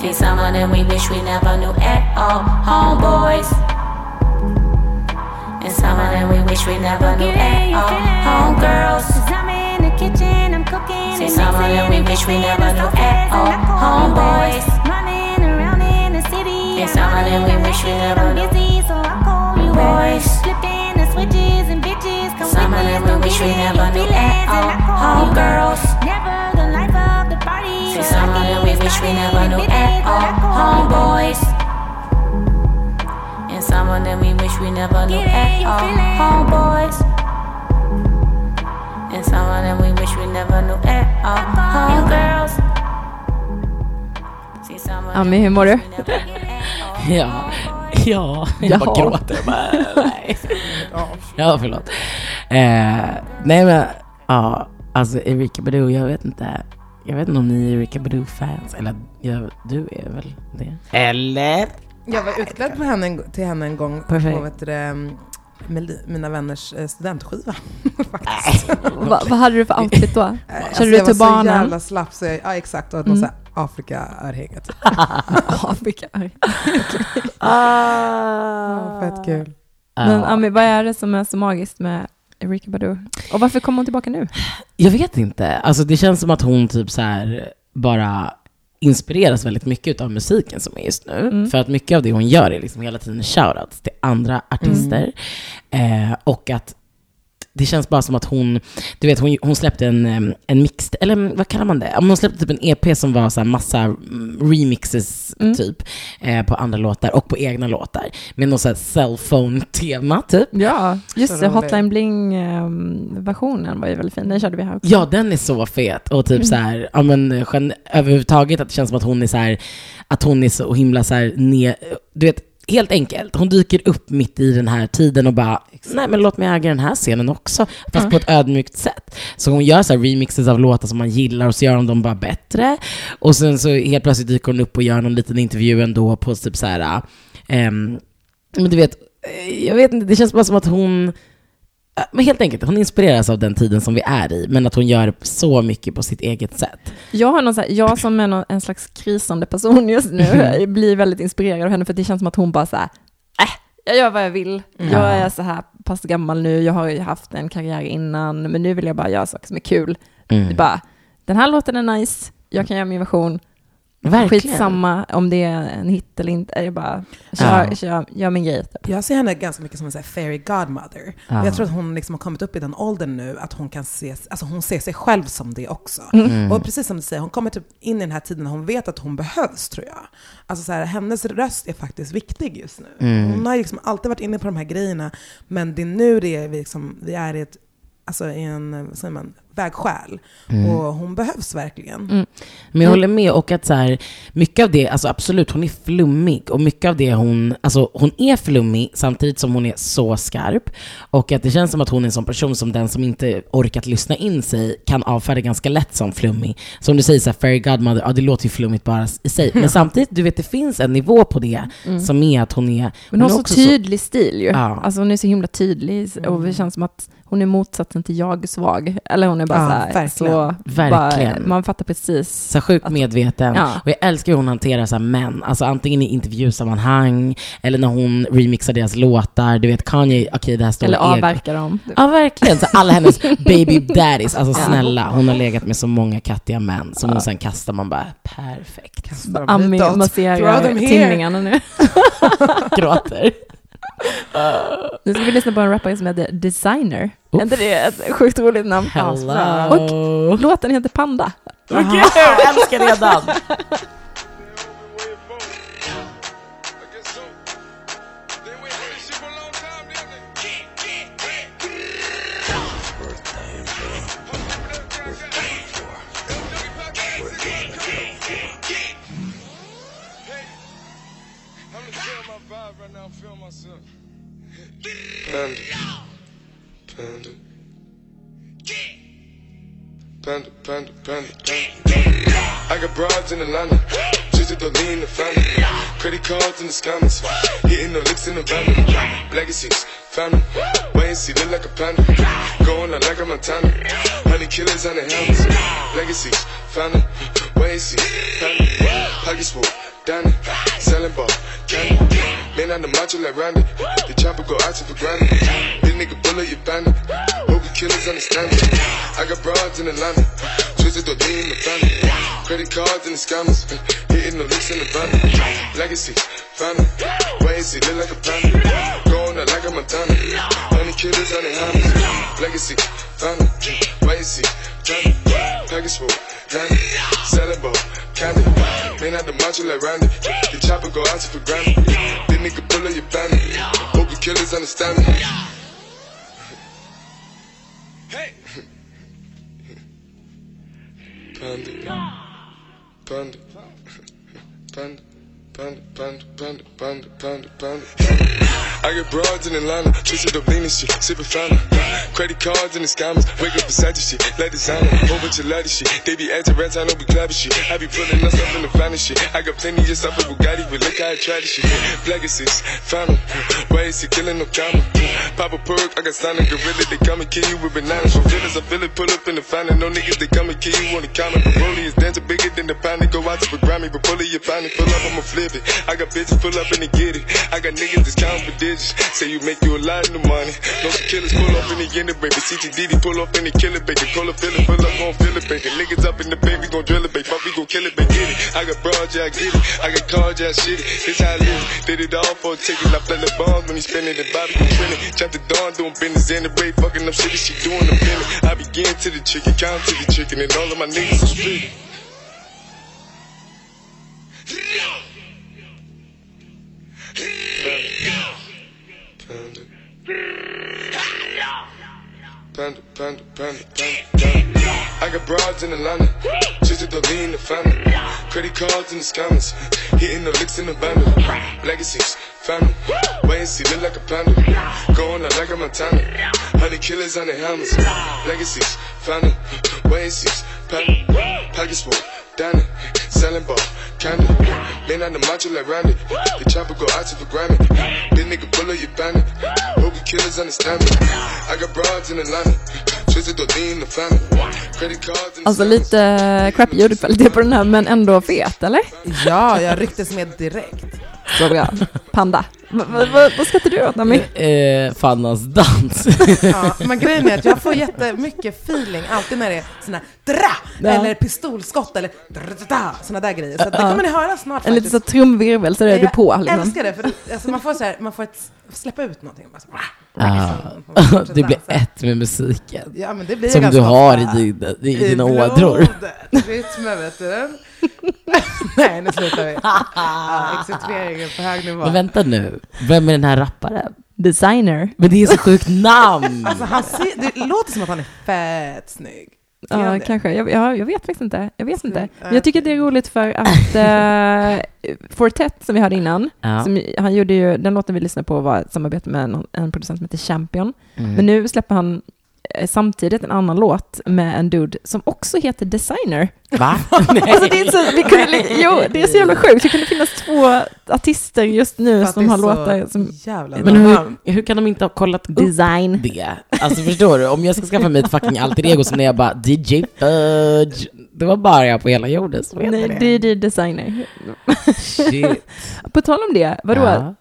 See, some of them we wish we never knew at all. Homeboys. And some of them we wish we never knew at all. Homegirls. I'm in the kitchen, I'm cooking. See, some of them we wish we never knew at all. Homeboys. Running around in the city. And some of them we wish we never knew. So I call you boys. Flipping the switches and bitches. Come some of them we wish we never knew at all. Homegirls. Never the life of the party. See, some of them we wish we never knew at all. Homeboys. And some of them we wish we never knew at all. Homeboys. And some of them we wish we never knew at all. Homegirls. See, some of Ja, them men hur mår du? we never knew at all. Ja, ja. Jag bara gråter. Jag bara, nej. Ja, förlåt. Eh, nej men, ja, alltså Erika Badu, jag vet inte. Jag vet inte om ni är Erika Badu-fans. Eller ja, du är väl det? Eller? Jag var utklädd på henne, en- till henne en gång Perfekt. på vet du, mina vänners eh, studentskiva. faktiskt. Va, vad hade du för outfit då? Körde alltså, du jag var så jävla slapp så jag, ja exakt, och mm. Afrika-örhänge typ. Afrika. Ja, fett kul. Men Ami, vad är det som är så magiskt med Erika Badu? Och varför kommer hon tillbaka nu? Jag vet inte. Alltså det känns som att hon typ så här bara inspireras väldigt mycket av musiken som är just nu. Mm. För att mycket av det hon gör är liksom hela tiden shoutouts till andra artister. Mm. Eh, och att det känns bara som att hon, du vet hon, hon släppte en, en mix, eller vad kallar man det? Hon släppte typ en EP som var så här massa mm, remixes Mm. typ på andra låtar och på egna låtar. Med någon sån här cellphone-tema typ. Ja, just det. Hotline Bling-versionen var ju väldigt fin. Den körde vi här också. Ja, den är så fet. Och typ Mm. så här, ja men överhuvudtaget att det känns som att hon är så här, att hon är så himla så här, ne, du vet, helt enkelt. Hon dyker upp mitt i den här tiden och bara, nej men låt mig äga den här scenen också. Fast Ja. på ett ödmjukt sätt. Så hon gör så här remixes av låtar som man gillar och så gör hon dem bara bättre. Och sen så helt plötsligt dyker hon upp och gör någon liten intervju ändå på typ så här, ehm, men du vet, eh, jag vet inte, det känns bara som att hon Men helt enkelt, hon inspireras av den tiden som vi är i, men att hon gör så mycket på sitt eget sätt. Jag, har någon här, jag som är någon, en slags krisande person just nu blir väldigt inspirerad av henne för det känns som att hon bara så här, äh, jag gör vad jag vill. Mm. Jag är så här pass gammal nu, jag har ju haft en karriär innan, men nu vill jag bara göra saker som är kul. Mm. Det är bara, den här låten är nice, jag kan göra min version. Verkligen. Skitsamma om det är en hit eller inte. Jag bara, kör, Ja. kör, gör min grej. Typ. Jag ser henne ganska mycket som en fairy godmother. Ja. Och Jag tror att hon liksom har kommit upp i den åldern nu att hon kan se, alltså hon ser sig själv som det också. Mm. Och precis som du säger, hon kommer typ in i den här tiden när hon vet att hon behövs tror jag. Alltså så här, hennes röst är faktiskt viktig just nu. Mm. Hon har liksom alltid varit inne på de här grejerna, men det är nu det är vi, liksom, vi är i, ett, alltså i en vad säger man, vägskäl. Mm. Och hon behövs verkligen. Mm. Men jag håller med och att så här, mycket av det, alltså absolut hon är flummig och mycket av det hon, alltså hon är flummig samtidigt som hon är så skarp och att det känns som att hon är en sån person som den som inte orkat lyssna in sig kan avfärda ganska lätt som flummig. Som du säger så här, fairy godmother, ja det låter ju flummigt bara i sig. Men samtidigt, du vet det finns en nivå på det som är att hon är... Mm. Men hon har är så också tydlig stil ju. Ja. Alltså hon är så himla tydlig och det känns som att hon är motsatsen till jag svag. Eller hon är bara Ja, så här, verkligen. så Verkligen. Bara, man fattar precis. Så sjukt medveten. Ja. Och jag älskar hur hon hanterar så här män. Alltså antingen i intervjusammanhang eller när hon remixar deras låtar. Du vet Kanye, okej det här står Eller avverkar dem. Ja, verkligen. Så alla hennes baby daddies. Alltså snälla, hon har legat med så många kattiga män som hon sen kastar. Man bara, perfekt. Throw masserar tinningarna nu. Gråter. Nu ska vi lyssna på en rappare som heter Designer. Är inte det ett sjukt roligt namn? Hello. Och låten heter Panda. Gud, jag älskar redan. Panda. Panda. Panda, panda, panda, panda. I got broads in Atlanta. Just to lean the family. Credit cards in the scammers. Hitting the licks in the van. Legacies, family. Wait and see, look like a panda. Going out like a Montana. Honey killers on the helmets. Legacies, family. Wait and see, family. Pockets full, Danny. Selling ball, candy. Man on the macho like Randy. The chopper go out for granted. Big nigga bullet, you bandit. Hope killers understand it. I got broads in the Atlanta. Twisted the lean in the family. Credit cards and the scammers. Hitting the licks in the van. Legacy, family. Wait and see, look like a panda. Going out like a Montana. Honey killers on the hammers. Legacy, family. Wait and see, Package full, Danny. Ball, candy. Man out the macho like Randy. The chopper go out for granted. This nigga bullet, you bandit. Hope the killers understand me. Hey! Panda. Panda. Panda. I get broads in Atlanta, twisted up lean shit, sipping fountain. Credit cards and the scammers, wake up beside your shit, let designer, of lattice shit. They be acting rats, I know we clapping shit. I be pulling us up in the finest shit. I got plenty of stuff with Bugatti, but look how I try this shit. Legacies, family, why is he killing no comma? Pop a perk, I got signed a gorilla, they come and kill you with bananas. For feelings, I feel it, pull up in the fountain. No niggas, they come and kill you on the. The rollie is dancing bigger than the they go out to the Grammy, but pull it, you find it, pull up, I'ma flip it. I got bitches pull up and they get it. I got niggas that's counting for digits. Say you make you a lot of money. No killers pull up in the end baby. CTDD pull up in the killer baby. Call up, fill it, pull up, gon' fill it, baby. Niggas up in the baby, gon' drill it, baby. Fuck, we gon' kill it, baby. Get it. I got broad, yeah, I get it. I got cards, yeah, shit it. It's how I live. Did it all for a ticket. I play the bombs when he spinning the Bobby feel it. Chop the dawn, doing business in the ray, fucking up shit. She doing the feeling. I begin to the chicken, count to the chicken, and all of my niggas are split. Panda. I got broads in Atlanta, just to lean in the family. Credit cards in the scammers, hitting the licks in the bundle. Legacies, family, wait and see, look like a panda. Going out like a Montana, honey killers on the helmets. Legacies, family, wait and see, family, pockets full, Danny, selling ball, candy. Man on the macho like Randy, the chopper go out to for Grammy. This nigga bullet, you bandit. Hope the killers understand me. I got broads in Atlanta, the lean the Alltså lite crappy ljudkvalitet på den här men ändå fet eller? Ja, jag rycktes med direkt. Så bra. Panda. vad, skrattar du åt, Nami? Eh, Fannas dans. Ja, men grejen är att jag får jättemycket feeling alltid när det är såna här dra, Ja. eller pistolskott eller dra, såna där grejer. Så det kommer ni höra snart En liten så trumvirvel så är du jag på. Liksom. älskar det, för alltså man får så här, man får ett, släppa ut någonting. Bara så, Ah, det blir dansa. ett med musiken. Ja, men det blir Som du har i, din, i, I dina ådror. Rytmen, vet du. Nej, nu slutar vi. Ja, Excentreringen på hög nivå. Men vänta nu, vem är den här rapparen? Designer. Men det är så sjukt namn! Alltså, han ser, det låter som att han är fett snygg. Han Ja, kanske. Jag, jag, jag vet faktiskt inte. Jag vet inte. Men jag tycker att det är roligt för att uh, Fortet, som vi hörde innan, Ja. som, han gjorde ju, den låten vi lyssnade på var ett samarbete med en, en producent som heter Champion. Mm. Men nu släpper han eh, samtidigt en annan låt med en dude som också heter Designer. Va? Alltså det är så, vi kunde, jo, det är så jävla sjukt. Det kunde finnas två artister just nu som det har låtar som Jävla Men hur, hur kan de inte ha kollat upp design. det? Alltså förstår du? Om jag ska skaffa mig ett fucking alter ego som när jag bara DJ Fudge, det var bara jag på hela jorden som heter Nej, det. DJ Designer. Shit. På tal om det, vadå? Ja.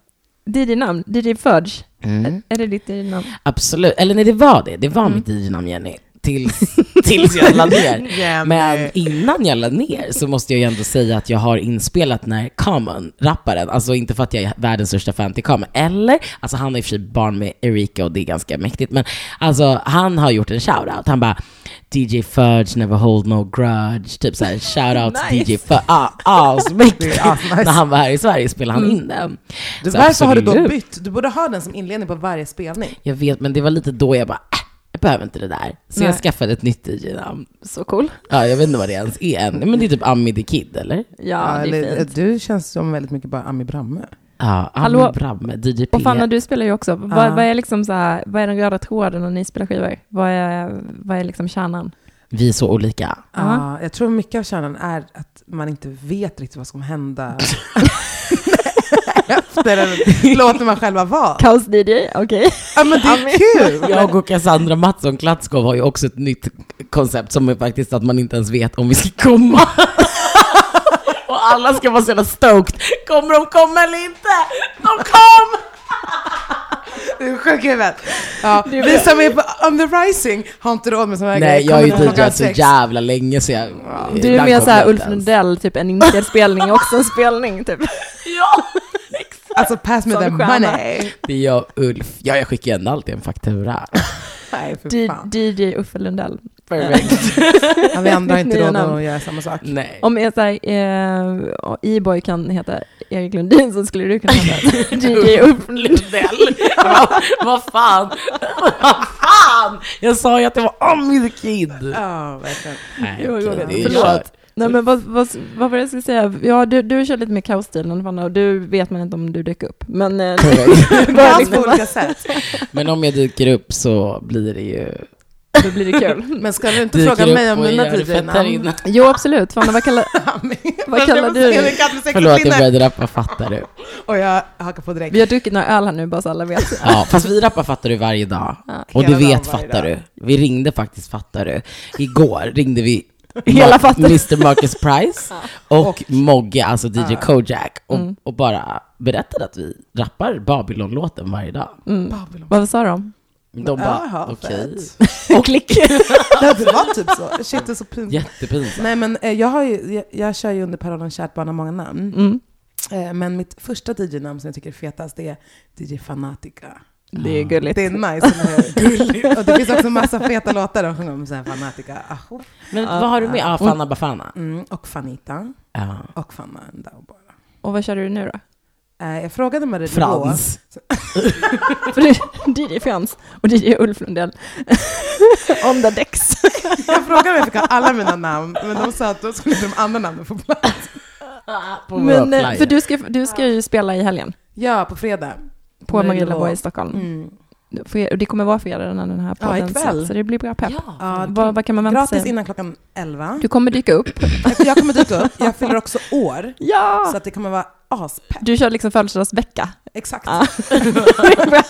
DJ-namn? DJ Fudge? Mm. Är det ditt DJ-namn? Absolut. Eller nej, det var det. Det var Mm. mitt DJ-namn Jenny. Tills, tills jag la ner. Men innan jag la ner så måste jag ju ändå säga att jag har inspelat när Common, rapparen, alltså inte för att jag är världens största fan till Common, eller, alltså han har i och för sig barn med Erika och det är ganska mäktigt, men alltså han har gjort en shoutout. Han bara DJ Fudge never hold no grudge, typ såhär shoutout Nice. DJ Fudge, ah, asmäktigt. Är asnice. När han var här i Sverige spelade han in den. Du, Så varför har du då bytt? Du borde ha den som inledning på varje spelning. Jag vet, men det var lite då jag bara, äh, jag behöver inte det där. Så jag Nej. skaffade ett nytt DJ-namn. Så cool. Ja, jag vet inte vad det ens är än. Men det är typ Ami the Kid, eller? Ja, det är eller- fint. Du känns som väldigt mycket bara Ami Bramme. Ja, Hallå? Ami Bramme, DJ P. Och Fanna, du spelar ju också. Vad, vad är liksom så här, vad är den röda tråden när ni spelar skivor? Vad är, vad är liksom kärnan? Vi är så olika. Ja, jag tror mycket av kärnan är att man inte vet riktigt vad som kommer hända efter den låten man själva var. Kaos-DJ, okej. Ja, men det är kul! Jag och Cassandra Mattsson Klatskov har ju också ett nytt koncept som är faktiskt att man inte ens vet om vi ska komma. och alla ska vara så jävla stoked. Kommer de komma eller inte? De kom! Du är sjuk i huvudet. Ja, vi som är på On the Rising har inte råd med såna här Nej, grejer. jag har ju DJat så jävla länge så jag... Du är mer såhär Ulf. Lundell, typ en inspelad spelning är också en spelning, typ. Ja, exakt. Alltså pass me the money. Det är jag Ulf. Ja, jag skickar ändå alltid en faktura. Nej, för fan. DJ Uffe Lundell. Perfekt. Ja, vi andra har inte råd att göra samma sak. Nej. Om jag såhär, eh, E-boy kan heta Erik Lundin så skulle du kunna heta DJ Uffe Lundell. Vad vad fan? Vad fan? Jag sa ju att det var Ami the Kid. Ja, verkligen. Nej, förlåt. Nej men vad, vad, vad var det jag skulle säga? Ja, du, du kör lite mer kaosstilen och du vet man inte om du dök upp. Men eh, bara Allt liksom, på olika sätt. Men om jag dyker upp så blir det ju... då blir det kul. Men ska du inte fråga mig om och mina DJ-namn? Jo absolut, Fanna vad kallar, vad kallar du dig? Förlåt, jag började rappa, fattar du? Och jag hakar på direkt. Vi har druckit några öl här nu bara så alla vet. Ja, fast vi rappar fattar du varje dag. Ja. Och du vet fattar dag. du. Vi ringde faktiskt fattar du. Igår ringde vi Hela fattar. Mr Marcus Price och, Mogge, alltså DJ Ja. Kojak, och, Mm. och bara berättade att vi rappar Babylon-låten varje dag. Mm. Babylon. Vad sa de? De bara, okej. fett. Och klick. Det var typ så. Shit, det är så pinsamt. Jättepinsamt. Nej, men eh, jag, har ju, jag, jag kör ju under parollen kärt barn har många namn. Mm. Eh, men mitt första DJ-namn som jag tycker är fetast det är DJ Fanatica. Det är gulligt. Det är nice, hur? Och det finns också massa feta låtar de sjunger om så här Fanatica. Aho. Men vad har du med? Ah, Fanna Bafana. Mm, och Fanita. Ja. Och Fanna Ndao bara. Och vad kör du nu då? Eh, jag frågade Marie Frans. För det är DJ Frans och DJ Ulf Lundell. On the decks. Jag frågade om jag fick ha alla mina namn, men de sa att då skulle de andra namnen få plats. På Men, eh, för du ska, du ska ju spela i helgen Ja, på fredag. på Marillabo Laveau. i Stockholm. Mm. Och Det kommer vara fredag när den här Ja, podden ikväll. släpps, så det blir bra pepp. Ja, Vad, vad kan man vänta Gratis sig? innan klockan 11. Du kommer dyka upp. Jag kommer dyka upp. Jag fyller också år, Ja! så att det kommer vara aspepp. Du kör liksom födelsedagsvecka. Exakt. Ja.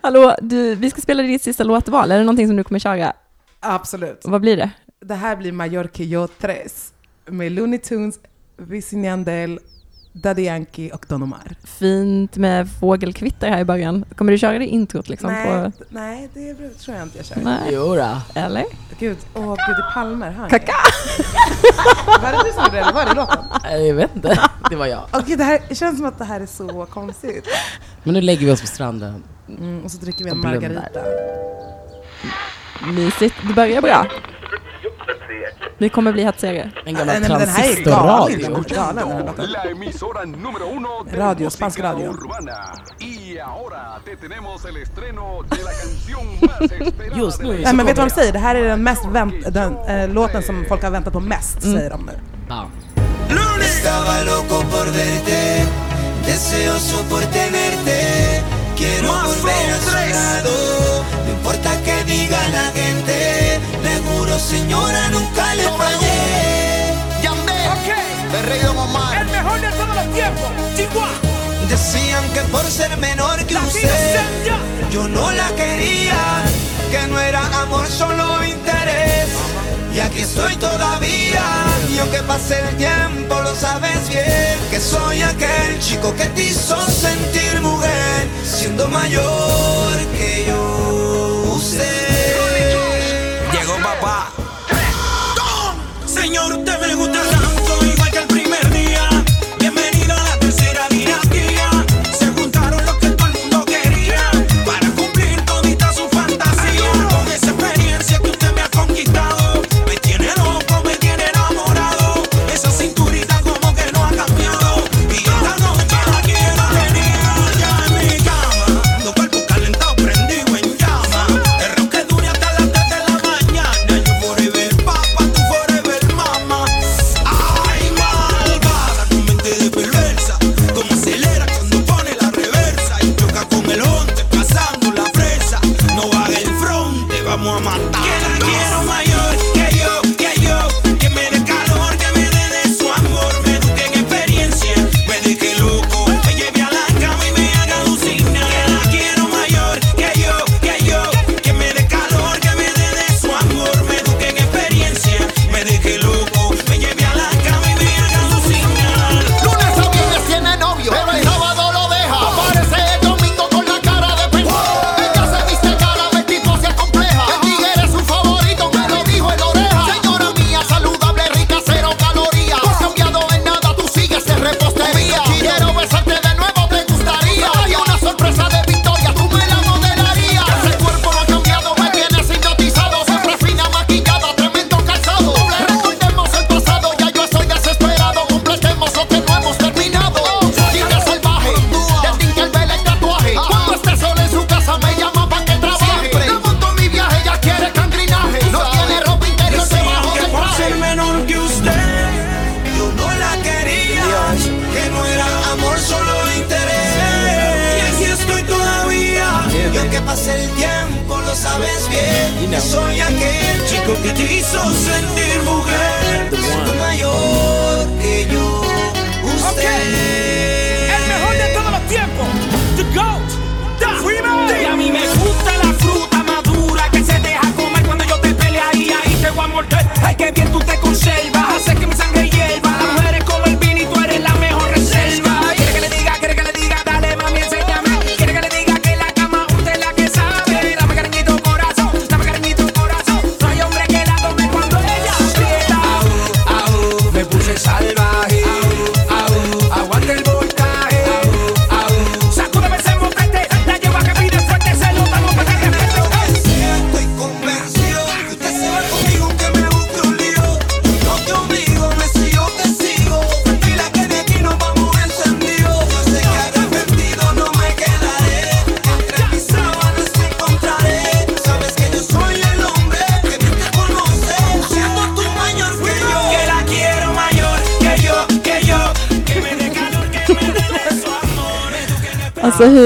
Hallå, du, vi ska spela ditt sista låtval. Är det någonting som du kommer köra? Absolut. Vad blir det? Det här blir Mayor que yo tres med Looney Tunes, Wisin Yandel Daddy Yankee och Don Omar. Fint med fågelkvitter här i början. Kommer du köra det introt liksom? Nej, på... nej det tror jag inte jag kör. Nej. Jo då. Eller? Gud, åh gud, det är palmer. Hör Kaka! var det du som gjorde det? Var det låten? Jag vet inte. Det var jag. Okej, det här känns som att det här är så konstigt. Men nu lägger vi oss på stranden. Mm, och så dricker vi en margarita. Mysigt. Det börjar bra. Det kommer bli hetsigare. En gammal Nej, men den här är galen. Den här galen, den här låten. Radio, spansk radio. Just nu Nej, men vet du vad de säger? Det här är den mest vänt, den, eh, låten som folk har väntat på mest, mm. säger de nu. Ja. Estaba loco por verte, deseo por tenerte ser menor que usted. Yo no la quería, que no era amor, solo interés. Y aquí estoy todavía, y aunque pase el tiempo, lo sabes bien. Que soy aquel chico que te hizo sentir mujer, siendo mayor que yo.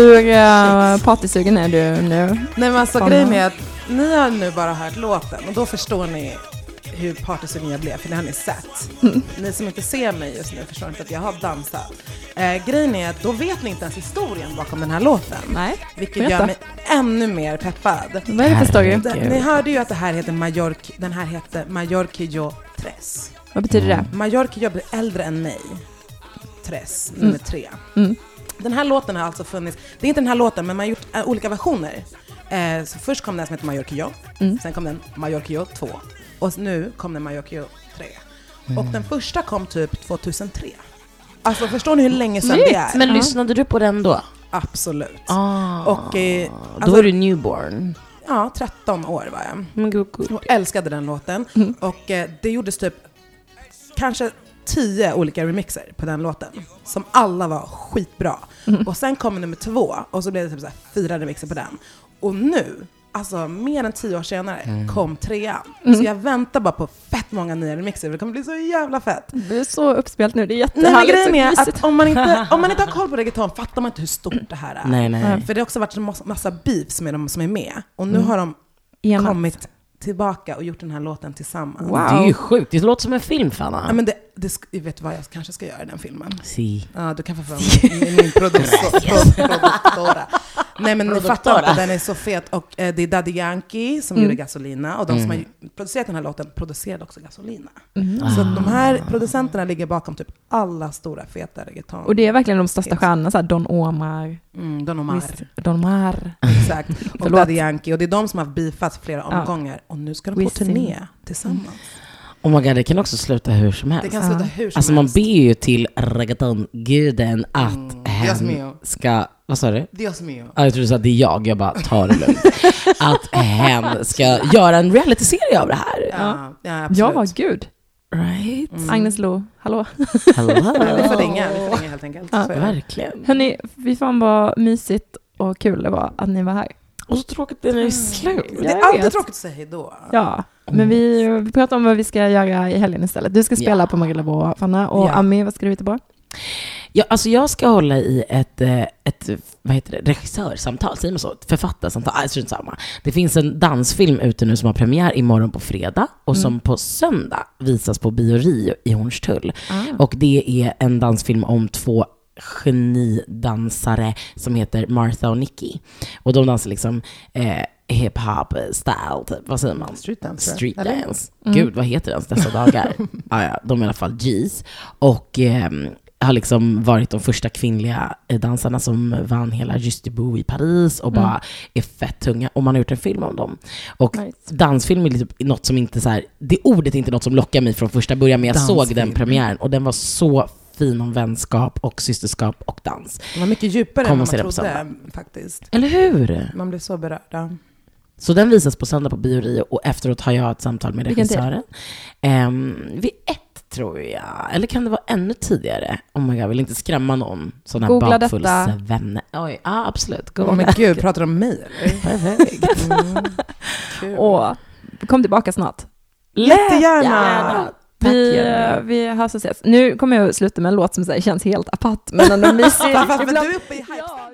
Hur eh, partysugen är du nu? Nej men alltså grejen är att ni har nu bara hört låten och då förstår ni hur partysugen jag blev, för det har ni sett. Mm. Ni som inte ser mig just nu förstår inte att jag har dansat. Eh, grejen är att då vet ni inte ens historien bakom den här låten. Nej, vilket berätta. gör mig ännu mer peppad. Vad är det för story? Ni hörde ju att det här heter Mallorca, den här hette Mallorquillo Tres. Vad betyder det? Mm. Mallorquillo blir äldre än mig. Tres, nummer mm. tre. Mm. Den här låten har alltså funnits, det är inte den här låten, men man har gjort äh, olika versioner. Eh, så först kom den som heter Mallorquillo, Mm. sen kom den Mallorquillo 2, och nu kom den Mallorquillo 3. Mm. Och den första kom typ 2003. Alltså förstår ni hur länge sedan det är? Men lyssnade du på den då? Absolut. Ah, Och, eh, då alltså- var du newborn. Ja, 13 år var jag. Och älskade den låten. Mm. Och eh, det gjordes typ kanske 10 olika remixer på den låten. Som alla var skitbra. Mm. Och sen kom nummer två och så blev det typ så här fyra remixer på den. Och nu, alltså mer än 10 år senare, Mm. kom trean. Mm. Så jag väntar bara på fett många nya remixer. Det kommer bli så jävla fett. Du är så uppspelt nu, det är Nej men jättehärligt. grejen är att om man, inte, om man inte har koll på reggaeton fattar man inte hur stort det här är. Nej, nej. För det har också varit en massa, massa beefs med de som är med. Och nu Mm. har de Enat. kommit tillbaka och gjort den här låten tillsammans. Wow. Det är ju sjukt. Det låter som en film, Fanna. Ja, men det, det, sk- vet vad jag kanske ska göra i den filmen? Si. Ja, du kan få fram min, min produktora. Nej men ni fattar inte, den är så fet. Och eh, det är Daddy Yankee som Mm. gjorde Gasolina, och de som Mm. har ju producerat den här låten producerade också Gasolina. Mm. Så de här producenterna ligger bakom typ alla stora feta reggaeton. Och det är verkligen de största stjärnorna, så här Don Omar, Mm, Don Omar. Visst, Don Omar. Exakt. Och. Daddy Yankee. Och det är de som har beefat flera Ja. omgångar. Och nu ska de på turné tillsammans. Oh my god, det kan också sluta hur som helst. Det kan sluta hur som Alltså man helst. ber ju till reggaetonguden att Dios hen ska, vad sa du? Dios mio. Ja, jag trodde du sa att det är jag, jag bara tar det lugnt. att hen ska göra en realityserie av det här. Ja, ja absolut. Ja, gud. Right? Agnes Lo, hallå. Hello. Vi får ringa, vi får ringa helt enkelt. Ja. Verkligen. Hörni, fy fan vad mysigt och kul det var att ni var här. Och så tråkigt det är slut. Det är alltid tråkigt att säga hejdå. Ja, men vi, vi pratar om vad vi ska göra i helgen istället. Du ska spela Ja. på Marie Laveau, Fanna, och Ja. Ami, vad ska du hitta på? Ja, alltså jag ska hålla i ett, eh, ett vad heter det, regissörsamtal, säger man så? Ett författarsamtal, ah, strunt samma. Det finns en dansfilm ute nu som har premiär imorgon på fredag och som på söndag visas på Bio Rio i Hornstull. Ah. Och det är en dansfilm om två genidansare som heter Martha och Nicky. Och de dansar liksom eh, hip-hop style, typ. vad säger man? Street dance. Street Eller? dance. Mm. Gud, vad heter det ens dessa dagar? ah, ja, de är i alla fall G's. Och ehm, har liksom varit de första kvinnliga dansarna som vann hela Just Debout i Paris och bara är fett tunga. Och man har gjort en film om dem. Och Nice. dansfilm är liksom något som inte så här, det ordet är inte något som lockar mig från första början, men jag såg Dansfilm. den premiären och den var så fin om vänskap och systerskap och dans. Det var mycket djupare Kom än vad man trodde faktiskt. Eller hur? Man blev så berörd. Ja. Så den visas på söndag på Bio Rio och efteråt har jag ett samtal med regissören. Um, vid ett tror jag. Eller kan det vara ännu tidigare? Oh my god, jag vill inte skrämma någon sån här Googla bakfull detta. svenne. Oj, ja absolut. Åh Googla. men gud, pratar du om mig eller? Perfekt. Mm. Och kom tillbaka snart. Jättegärna! Gärna. Tack, Vi, Jenny. vi hörs och ses. Nu kommer jag att sluta med en låt som så här, känns helt apart, men ändå mysig. Ibland- du är uppe i hype. Ja,